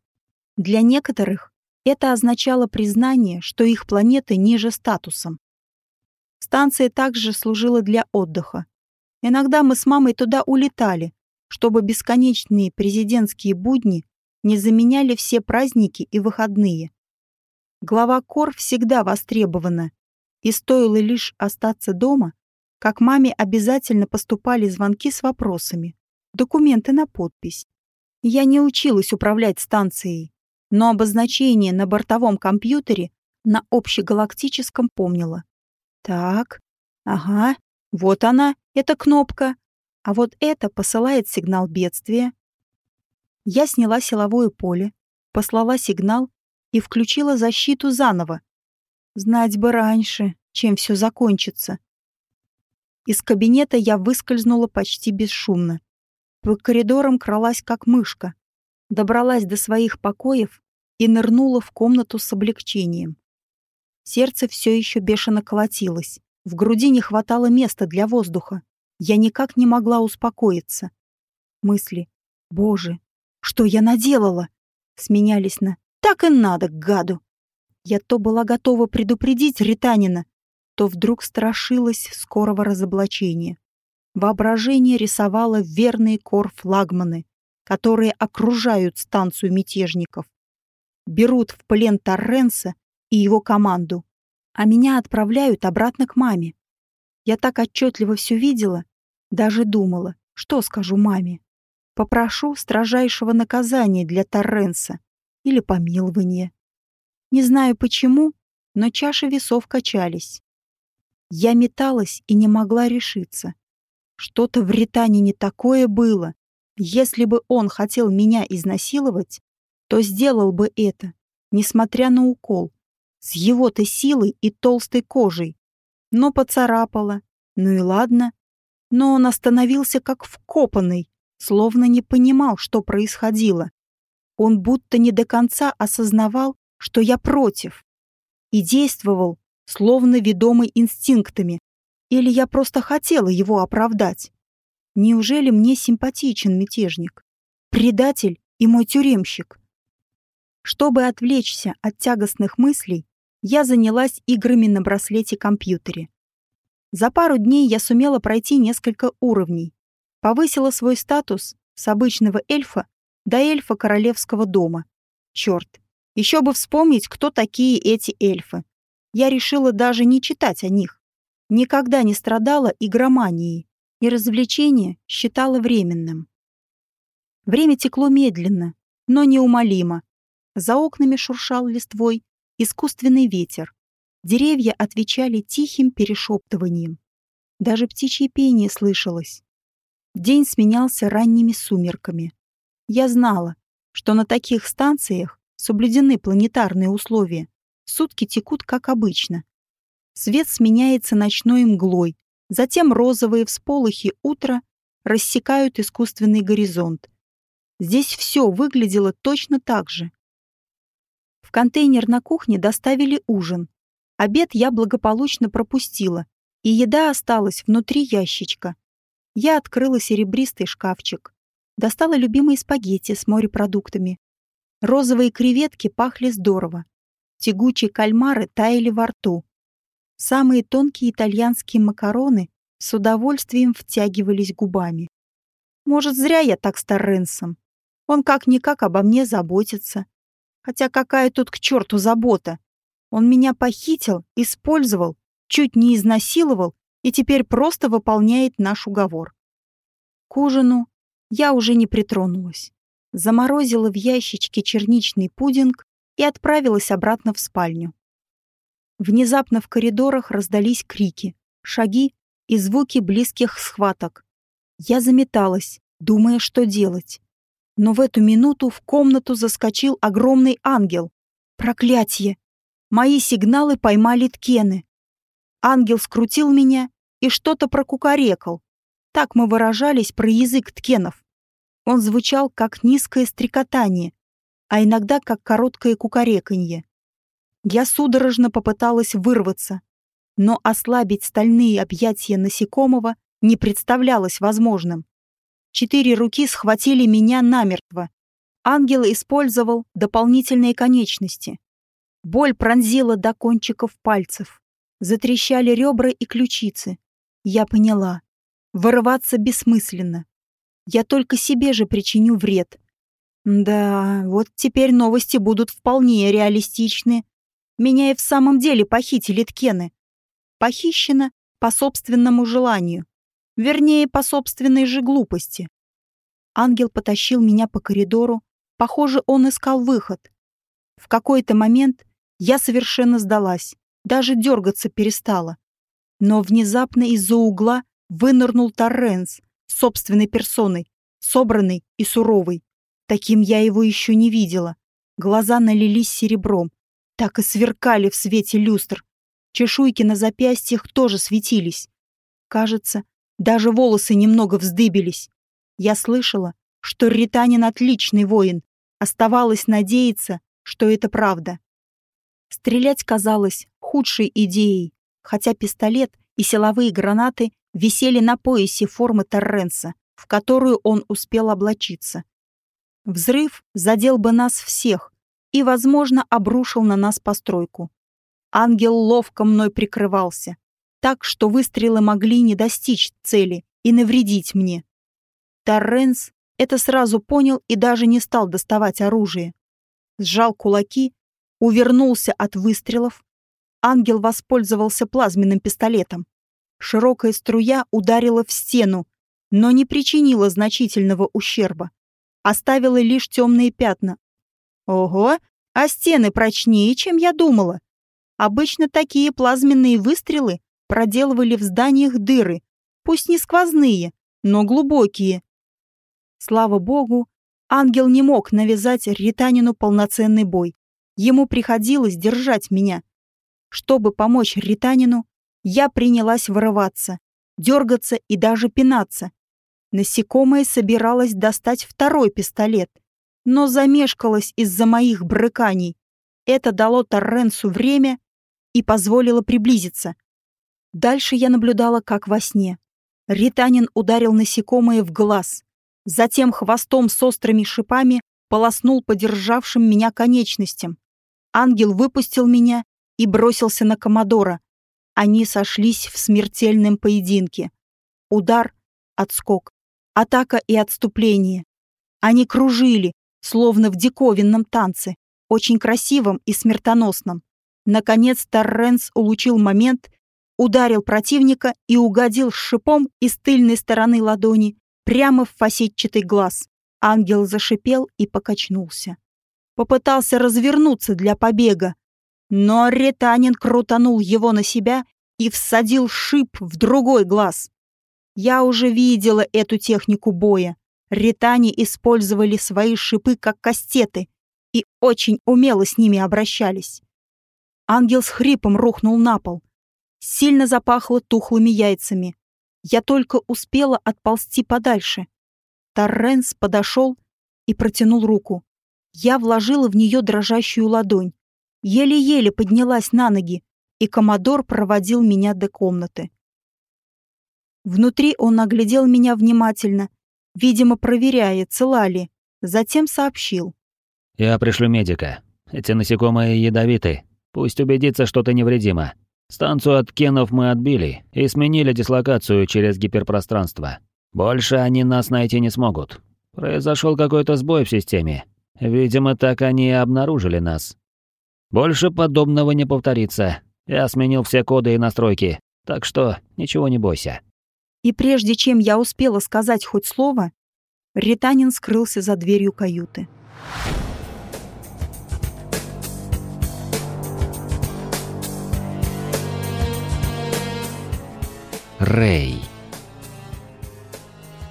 Для некоторых это означало признание, что их планеты ниже статусом. Станция также служила для отдыха. Иногда мы с мамой туда улетали, чтобы бесконечные президентские будни не заменяли все праздники и выходные. Глава Кор всегда востребована, и стоило лишь остаться дома, как маме обязательно поступали звонки с вопросами, документы на подпись. Я не училась управлять станцией, но обозначение на бортовом компьютере на общегалактическом помнила. Так, ага, вот она, эта кнопка. А вот это посылает сигнал бедствия. Я сняла силовое поле, послала сигнал и включила защиту заново. Знать бы раньше, чем все закончится. Из кабинета я выскользнула почти бесшумно. По коридорам кралась как мышка. Добралась до своих покоев и нырнула в комнату с облегчением. Сердце все еще бешено колотилось. В груди не хватало места для воздуха. Я никак не могла успокоиться. Мысли «Боже, что я наделала?» сменялись на «Так и надо, гаду!» Я то была готова предупредить Ританина, то вдруг страшилась скорого разоблачения. Воображение рисовало верные кор-флагманы, которые окружают станцию мятежников, берут в плен Торренса и его команду, а меня отправляют обратно к маме. Я так отчетливо все видела, даже думала, что скажу маме. Попрошу строжайшего наказания для Торренса или помилования. Не знаю почему, но чаши весов качались. Я металась и не могла решиться. Что-то в Ритане не такое было. Если бы он хотел меня изнасиловать, то сделал бы это, несмотря на укол, с его-то силой и толстой кожей. Но поцарапала. Ну и ладно. Но он остановился как вкопанный, словно не понимал, что происходило. Он будто не до конца осознавал, что я против. И действовал, словно ведомый инстинктами. Или я просто хотела его оправдать. Неужели мне симпатичен мятежник? Предатель и мой тюремщик? Чтобы отвлечься от тягостных мыслей, я занялась играми на браслете-компьютере. За пару дней я сумела пройти несколько уровней. Повысила свой статус с обычного эльфа до эльфа королевского дома. Черт, еще бы вспомнить, кто такие эти эльфы. Я решила даже не читать о них. Никогда не страдала игроманией, и развлечение считала временным. Время текло медленно, но неумолимо. За окнами шуршал листвой искусственный ветер. Деревья отвечали тихим перешептыванием. Даже птичье пение слышалось. День сменялся ранними сумерками. Я знала, что на таких станциях соблюдены планетарные условия. Сутки текут как обычно. Свет сменяется ночной мглой, затем розовые всполохи утра рассекают искусственный горизонт. Здесь все выглядело точно так же. В контейнер на кухне доставили ужин. Обед я благополучно пропустила, и еда осталась внутри ящичка. Я открыла серебристый шкафчик. Достала любимые спагетти с морепродуктами. Розовые креветки пахли здорово. Тягучие кальмары таяли во рту. Самые тонкие итальянские макароны с удовольствием втягивались губами. Может, зря я так с Торренсом. Он как-никак обо мне заботится. Хотя какая тут к черту забота? Он меня похитил, использовал, чуть не изнасиловал и теперь просто выполняет наш уговор. К ужину я уже не притронулась. заморозила в ящичке черничный пудинг и отправилась обратно в спальню. Внезапно в коридорах раздались крики, шаги и звуки близких схваток. Я заметалась, думая, что делать. Но в эту минуту в комнату заскочил огромный ангел. Проклятье! Мои сигналы поймали ткены. Ангел скрутил меня и что-то прокукарекал. Так мы выражались про язык ткенов. Он звучал как низкое стрекотание, а иногда как короткое кукареканье. Я судорожно попыталась вырваться, но ослабить стальные объятия насекомого не представлялось возможным. Четыре руки схватили меня намертво. Ангел использовал дополнительные конечности. Боль пронзила до кончиков пальцев. Затрещали ребра и ключицы. Я поняла. Вырываться бессмысленно. Я только себе же причиню вред. Да, вот теперь новости будут вполне реалистичны. Меня и в самом деле похитили ткены. Похищено по собственному желанию. Вернее, по собственной же глупости. Ангел потащил меня по коридору. Похоже, он искал выход. В какой-то момент я совершенно сдалась. Даже дергаться перестала. Но внезапно из-за угла вынырнул Торренс, собственной персоной, собранный и суровый. Таким я его еще не видела. Глаза налились серебром, так и сверкали в свете люстр. Чешуйки на запястьях тоже светились. Кажется, даже волосы немного вздыбились. Я слышала, что Ританин отличный воин. Оставалось надеяться, что это правда. Стрелять казалось худшей идеей, хотя пистолет и силовые гранаты висели на поясе формы Торренса, в которую он успел облачиться. Взрыв задел бы нас всех и, возможно, обрушил на нас постройку. Ангел ловко мной прикрывался, так что выстрелы могли не достичь цели и навредить мне. Торренс это сразу понял и даже не стал доставать оружие. Сжал кулаки, увернулся от выстрелов. Ангел воспользовался плазменным пистолетом. Широкая струя ударила в стену, но не причинила значительного ущерба. Оставила лишь темные пятна. Ого, а стены прочнее, чем я думала. Обычно такие плазменные выстрелы проделывали в зданиях дыры, пусть не сквозные, но глубокие. Слава богу, ангел не мог навязать Ританину полноценный бой. Ему приходилось держать меня. Чтобы помочь Ританину, я принялась вырываться, дергаться и даже пинаться. Насекомое собиралось достать второй пистолет, но замешкалось из-за моих брыканий. Это дало Торренсу время и позволило приблизиться. Дальше я наблюдала, как во сне. Ританин ударил насекомое в глаз, затем хвостом с острыми шипами полоснул по державшим меня конечностям. Ангел выпустил меня и бросился на Комодора, они сошлись в смертельном поединке. Удар, отскок, атака и отступление. Они кружили, словно в диковинном танце, очень красивом и смертоносном. Наконец Торренс улучил момент, ударил противника и угодил шипом из тыльной стороны ладони прямо в фасетчатый глаз. Ангел зашипел и покачнулся. Попытался развернуться для побега, но ретанин крутанул его на себя и всадил шип в другой глаз. Я уже видела эту технику боя. Ретане использовали свои шипы как кастеты и очень умело с ними обращались. Ангел с хрипом рухнул на пол. Сильно запахло тухлыми яйцами. Я только успела отползти подальше. Торренс подошел и протянул руку. Я вложила в нее дрожащую ладонь. Еле-еле поднялась на ноги, и Комодор проводил меня до комнаты. Внутри он оглядел меня внимательно, видимо, проверяя, цела ли, затем сообщил. «Я пришлю медика. Эти насекомые ядовиты. Пусть убедится, что ты невредима. Станцию от Кенов мы отбили и сменили дислокацию через гиперпространство. Больше они нас найти не смогут. Произошел какой-то сбой в системе. Видимо, так они и обнаружили нас. Больше подобного не повторится. Я сменил все коды и настройки, так что ничего не бойся. И прежде чем я успела сказать хоть слово, Ританин скрылся за дверью каюты. Рэй.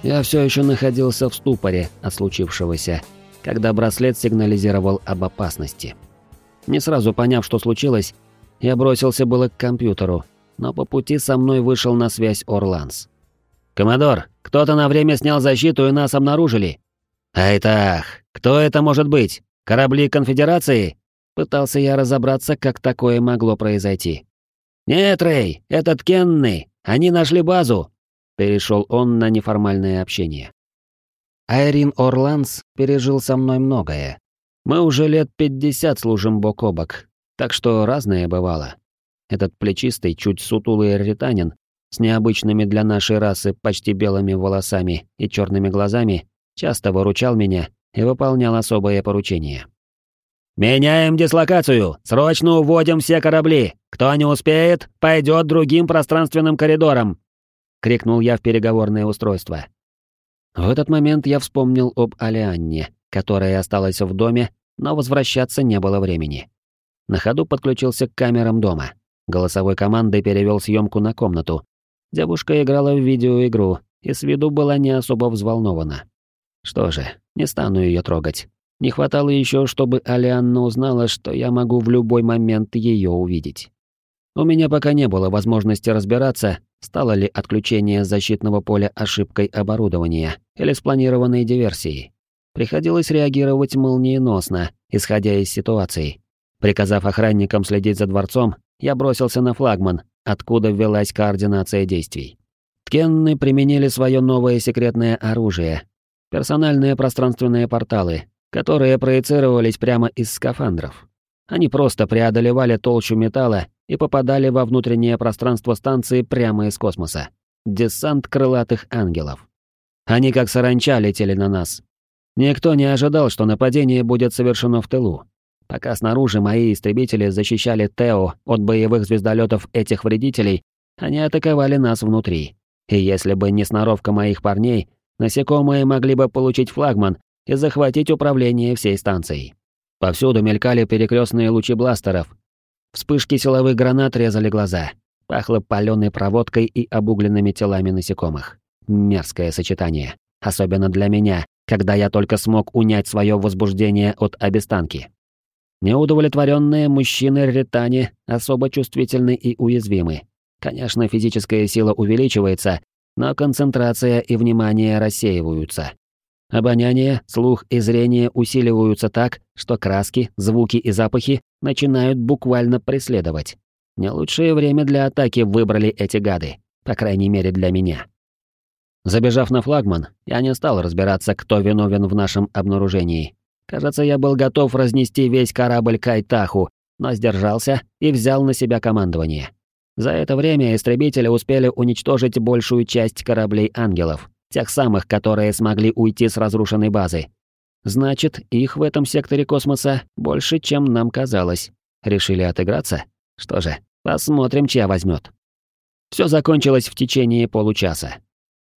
Я все еще находился в ступоре от случившегося, когда браслет сигнализировал об опасности. Не сразу поняв, что случилось, я бросился было к компьютеру, но по пути со мной вышел на связь Орланс. «Коммодор, кто-то на время снял защиту и нас обнаружили». «Айтах, кто это может быть? Корабли Конфедерации?» Пытался я разобраться, как такое могло произойти. «Нет, Рэй, этот Кенны, они нашли базу!» Перешел он на неформальное общение. Айрин Орланс пережил со мной многое. Мы уже лет пятьдесят служим бок о бок, так что разное бывало. Этот плечистый, чуть сутулый ританин с необычными для нашей расы почти белыми волосами и черными глазами часто выручал меня и выполнял особые поручения. «Меняем дислокацию! Срочно уводим все корабли! Кто не успеет, пойдет другим пространственным коридором!» — крикнул я в переговорное устройство. В этот момент я вспомнил об Алианне, которая осталась в доме, но возвращаться не было времени. На ходу подключился к камерам дома. Голосовой командой перевел съемку на комнату. Девушка играла в видеоигру и с виду была не особо взволнована. Что же, не стану ее трогать. Не хватало еще, чтобы Алианна узнала, что я могу в любой момент ее увидеть. У меня пока не было возможности разбираться, стало ли отключение защитного поля ошибкой оборудования или спланированной диверсией. Приходилось реагировать молниеносно, исходя из ситуации. Приказав охранникам следить за дворцом, я бросился на флагман, откуда велась координация действий. Ткенны применили свое новое секретное оружие — персональные пространственные порталы, которые проецировались прямо из скафандров. Они просто преодолевали толщу металла и попадали во внутреннее пространство станции прямо из космоса. Десант крылатых ангелов. Они как саранча летели на нас. Никто не ожидал, что нападение будет совершено в тылу. Пока снаружи мои истребители защищали Тео от боевых звездолетов этих вредителей, они атаковали нас внутри. И если бы не сноровка моих парней, насекомые могли бы получить флагман и захватить управление всей станцией. Повсюду мелькали перекрестные лучи бластеров. Вспышки силовых гранат резали глаза. Пахло паленой проводкой и обугленными телами насекомых. Мерзкое сочетание. Особенно для меня, когда я только смог унять свое возбуждение от обестанки. Неудовлетворенные мужчины Ретани особо чувствительны и уязвимы. Конечно, физическая сила увеличивается, но концентрация и внимание рассеиваются. Обоняние, слух и зрение усиливаются так, что краски, звуки и запахи начинают буквально преследовать. Не лучшее время для атаки выбрали эти гады, по крайней мере для меня. Забежав на флагман, я не стал разбираться, кто виновен в нашем обнаружении. Кажется, я был готов разнести весь корабль Кайтаху, но сдержался и взял на себя командование. За это время истребители успели уничтожить большую часть кораблей ангелов, Тех самых, которые смогли уйти с разрушенной базы. Значит, их в этом секторе космоса больше, чем нам казалось. Решили отыграться? Что же, посмотрим, чья возьмет. Все закончилось в течение получаса.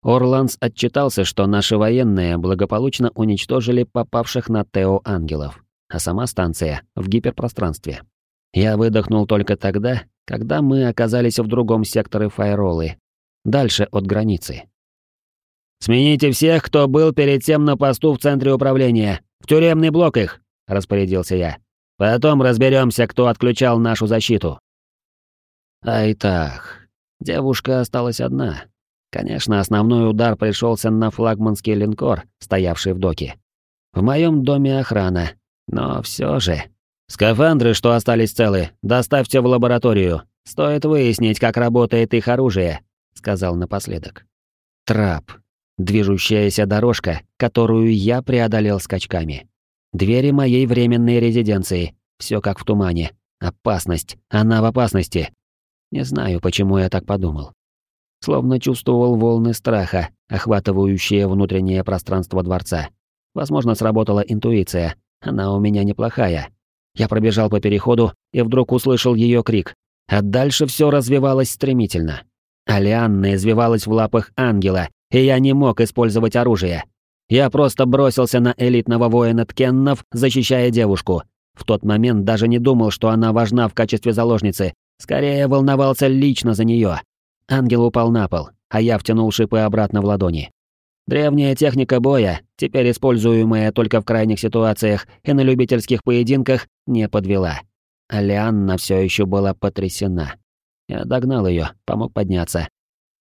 Орландс отчитался, что наши военные благополучно уничтожили попавших на Тео ангелов, а сама станция в гиперпространстве. Я выдохнул только тогда, когда мы оказались в другом секторе Файролы, дальше от границы. «Смените всех, кто был перед тем на посту в центре управления. В тюремный блок их», — распорядился я. «Потом разберемся, кто отключал нашу защиту». Ай так, девушка осталась одна. Конечно, основной удар пришелся на флагманский линкор, стоявший в доке. В моем доме охрана, но все же... «Скафандры, что остались целы, доставьте в лабораторию. Стоит выяснить, как работает их оружие», — сказал напоследок. Трап. Движущаяся дорожка, которую я преодолел скачками. Двери моей временной резиденции. Все как в тумане. Опасность. Она в опасности. Не знаю, почему я так подумал. Словно чувствовал волны страха, охватывающие внутреннее пространство дворца. Возможно, сработала интуиция. Она у меня неплохая. Я пробежал по переходу и вдруг услышал ее крик. А дальше все развивалось стремительно. Алианна извивалась в лапах ангела, и я не мог использовать оружие. Я просто бросился на элитного воина Ткеннов, защищая девушку. В тот момент даже не думал, что она важна в качестве заложницы. Скорее волновался лично за нее. Ангел упал на пол, а я втянул шипы обратно в ладони. Древняя техника боя, теперь используемая только в крайних ситуациях и на любительских поединках, не подвела. Алианна все еще была потрясена. Я догнал ее, помог подняться.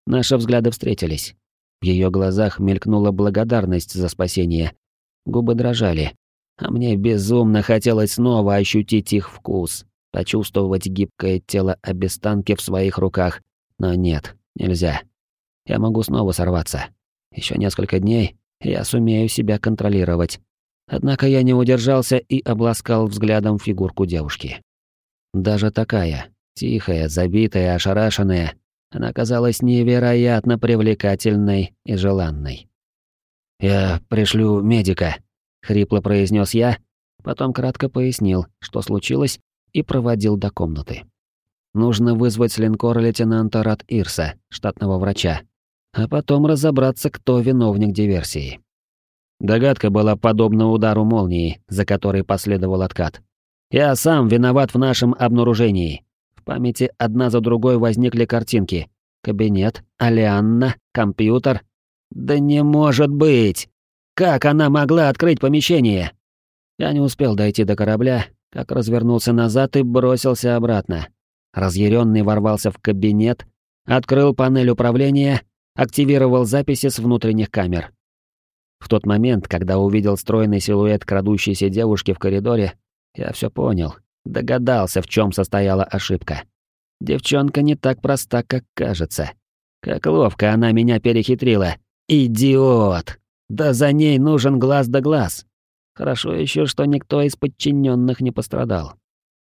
Наши взгляды встретились. В ее глазах мелькнула благодарность за спасение. Губы дрожали. А мне безумно хотелось снова ощутить их вкус, почувствовать гибкое тело обестанки в своих руках. Но нет, нельзя. Я могу снова сорваться. Еще несколько дней, я сумею себя контролировать. Однако я не удержался и обласкал взглядом фигурку девушки. Даже такая, тихая, забитая, ошарашенная, она казалась невероятно привлекательной и желанной. «Я пришлю медика», — хрипло произнес я, потом кратко пояснил, что случилось, и проводил до комнаты. Нужно вызвать с линкора лейтенанта Рат Ирса, штатного врача, а потом разобраться, кто виновник диверсии. Догадка была подобна удару молнии, за которой последовал откат. Я сам виноват в нашем обнаружении памяти одна за другой возникли картинки. Кабинет, Алианна, компьютер. Да не может быть! Как она могла открыть помещение? Я не успел дойти до корабля, как развернулся назад и бросился обратно. Разъяренный ворвался в кабинет, открыл панель управления, активировал записи с внутренних камер. В тот момент, когда увидел стройный силуэт крадущейся девушки в коридоре, я все понял Догадался, в чем состояла ошибка. Девчонка не так проста, как кажется. Как ловко она меня перехитрила. Идиот! Да за ней нужен глаз да глаз. Хорошо еще, что никто из подчиненных не пострадал.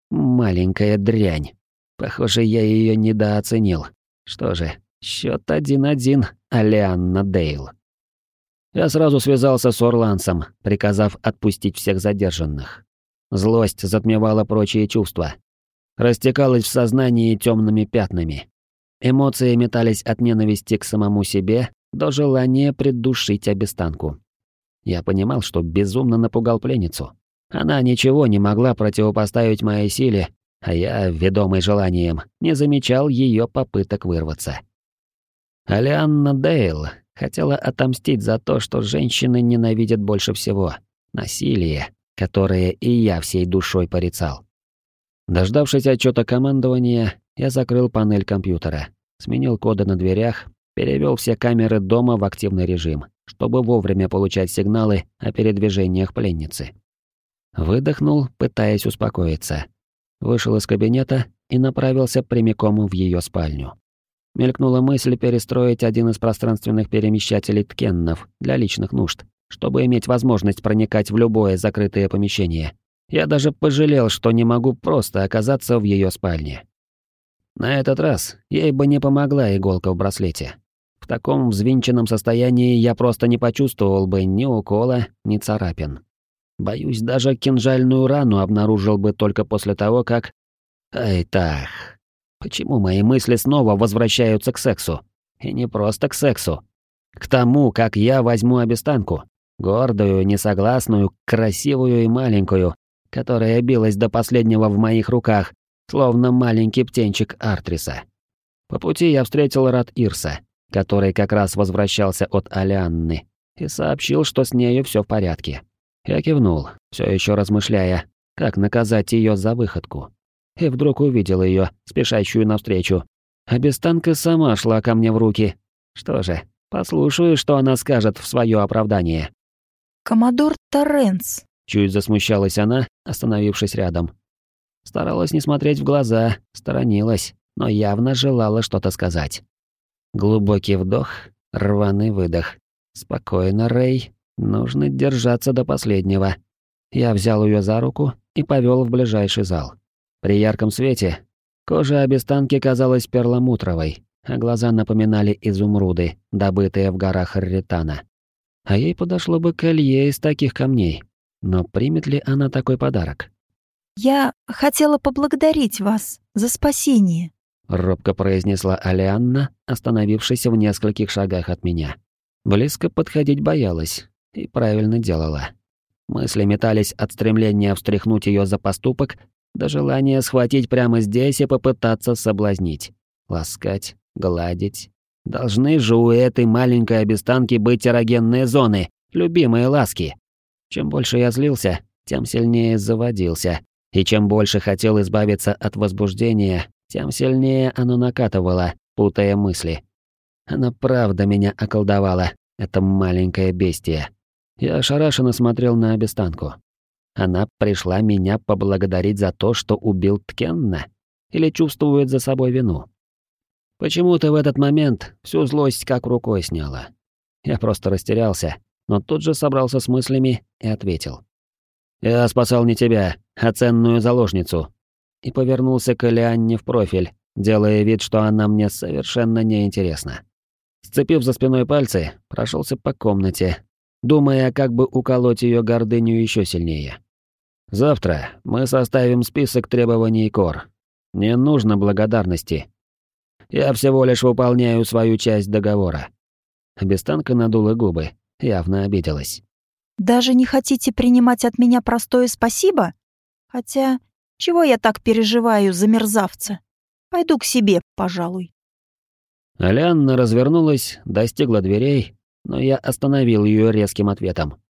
Маленькая дрянь. Похоже, я ее недооценил. Что же, счет один-один, Алианна Дейл. Я сразу связался с Орлансом, приказав отпустить всех задержанных. Злость затмевала прочие чувства. Растекалась в сознании темными пятнами. Эмоции метались от ненависти к самому себе до желания придушить обестанку. Я понимал, что безумно напугал пленницу. Она ничего не могла противопоставить моей силе, а я, ведомый желанием, не замечал ее попыток вырваться. Алианна Дейл хотела отомстить за то, что женщины ненавидят больше всего — насилие, которое и я всей душой порицал. Дождавшись отчета командования, я закрыл панель компьютера, сменил коды на дверях, перевел все камеры дома в активный режим, чтобы вовремя получать сигналы о передвижениях пленницы. Выдохнул, пытаясь успокоиться. Вышел из кабинета и направился прямиком в ее спальню. Мелькнула мысль перестроить один из пространственных перемещателей ткеннов для личных нужд, чтобы иметь возможность проникать в любое закрытое помещение. Я даже пожалел, что не могу просто оказаться в ее спальне. На этот раз ей бы не помогла иголка в браслете. В таком взвинченном состоянии я просто не почувствовал бы ни укола, ни царапин. Боюсь, даже кинжальную рану обнаружил бы только после того, как... Ай так. Почему мои мысли снова возвращаются к сексу? И не просто к сексу. К тому, как я возьму обестанку. Гордую, несогласную, красивую и маленькую, которая билась до последнего в моих руках, словно маленький птенчик Артриса. По пути я встретил Рад Ирса, который как раз возвращался от Алианны, и сообщил, что с нею все в порядке. Я кивнул, все еще размышляя, как наказать ее за выходку. И вдруг увидел ее, спешащую навстречу. А Бестанка сама шла ко мне в руки. Что же, послушаю, что она скажет в свое оправдание. «Коммодор Торренс», — чуть засмущалась она, остановившись рядом. Старалась не смотреть в глаза, сторонилась, но явно желала что-то сказать. Глубокий вдох, рваный выдох. Спокойно, Рэй, нужно держаться до последнего. Я взял ее за руку и повел в ближайший зал. При ярком свете кожа обестанки казалась перламутровой, а глаза напоминали изумруды, добытые в горах Рритана а ей подошло бы колье из таких камней. Но примет ли она такой подарок? «Я хотела поблагодарить вас за спасение», — робко произнесла Алианна, остановившись в нескольких шагах от меня. Близко подходить боялась, И правильно делала. Мысли метались от стремления встряхнуть ее за поступок до желания схватить прямо здесь и попытаться соблазнить. Ласкать, гладить. Должны же у этой маленькой обестанки быть эрогенные зоны, любимые ласки. Чем больше я злился, тем сильнее заводился. И чем больше хотел избавиться от возбуждения, тем сильнее оно накатывало, путая мысли. Она правда меня околдовала, это маленькое бестие. Я ошарашенно смотрел на обестанку. Она пришла меня поблагодарить за то, что убил Ткенна? Или чувствует за собой вину? Почему-то в этот момент всю злость как рукой сняла. Я просто растерялся, но тут же собрался с мыслями и ответил. «Я спасал не тебя, а ценную заложницу». И повернулся к Элианне в профиль, делая вид, что она мне совершенно неинтересна. Сцепив за спиной пальцы, прошелся по комнате, думая, как бы уколоть ее гордыню еще сильнее. «Завтра мы составим список требований Кор. Не нужно благодарности. Я всего лишь выполняю свою часть договора». Бестанка надула губы, явно обиделась. «Даже не хотите принимать от меня простое спасибо? Хотя, чего я так переживаю за мерзавца? Пойду к себе, пожалуй». Алианна развернулась, достигла дверей, но я остановил ее резким ответом.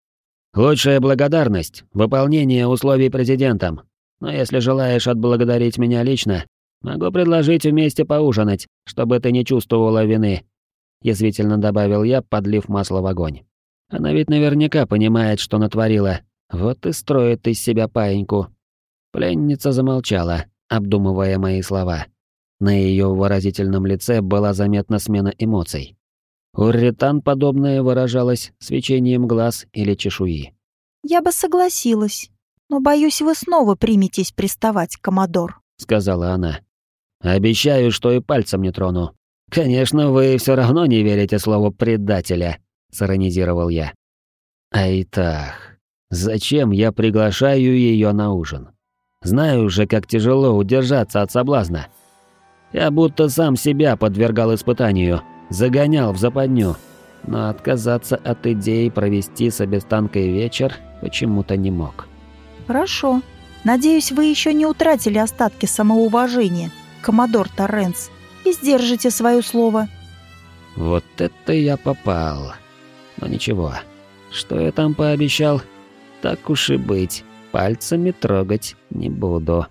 «Лучшая благодарность — выполнение условий президентом. Но если желаешь отблагодарить меня лично, могу предложить вместе поужинать, чтобы ты не чувствовала вины», — язвительно добавил я, подлив масло в огонь. Она ведь наверняка понимает, что натворила. Вот и строит из себя паиньку. Пленница замолчала, обдумывая мои слова. На ее выразительном лице была заметна смена эмоций. У ретан подобное выражалось свечением глаз или чешуи. «Я бы согласилась, но боюсь, вы снова приметесь приставать, комодор», — сказала она. «Обещаю, что и пальцем не трону. Конечно, вы все равно не верите слову «предателя», — сиронизировал я. «Айтах, зачем я приглашаю ее на ужин? Знаю же, как тяжело удержаться от соблазна». Я будто сам себя подвергал испытанию, загонял в западню. Но отказаться от идеи провести с обестанкой вечер почему-то не мог. «Хорошо. Надеюсь, вы еще не утратили остатки самоуважения, коммодор Торренс, и сдержите свое слово». Вот это я попал. Но ничего. Что я там пообещал? Так уж и быть. Пальцами трогать не буду.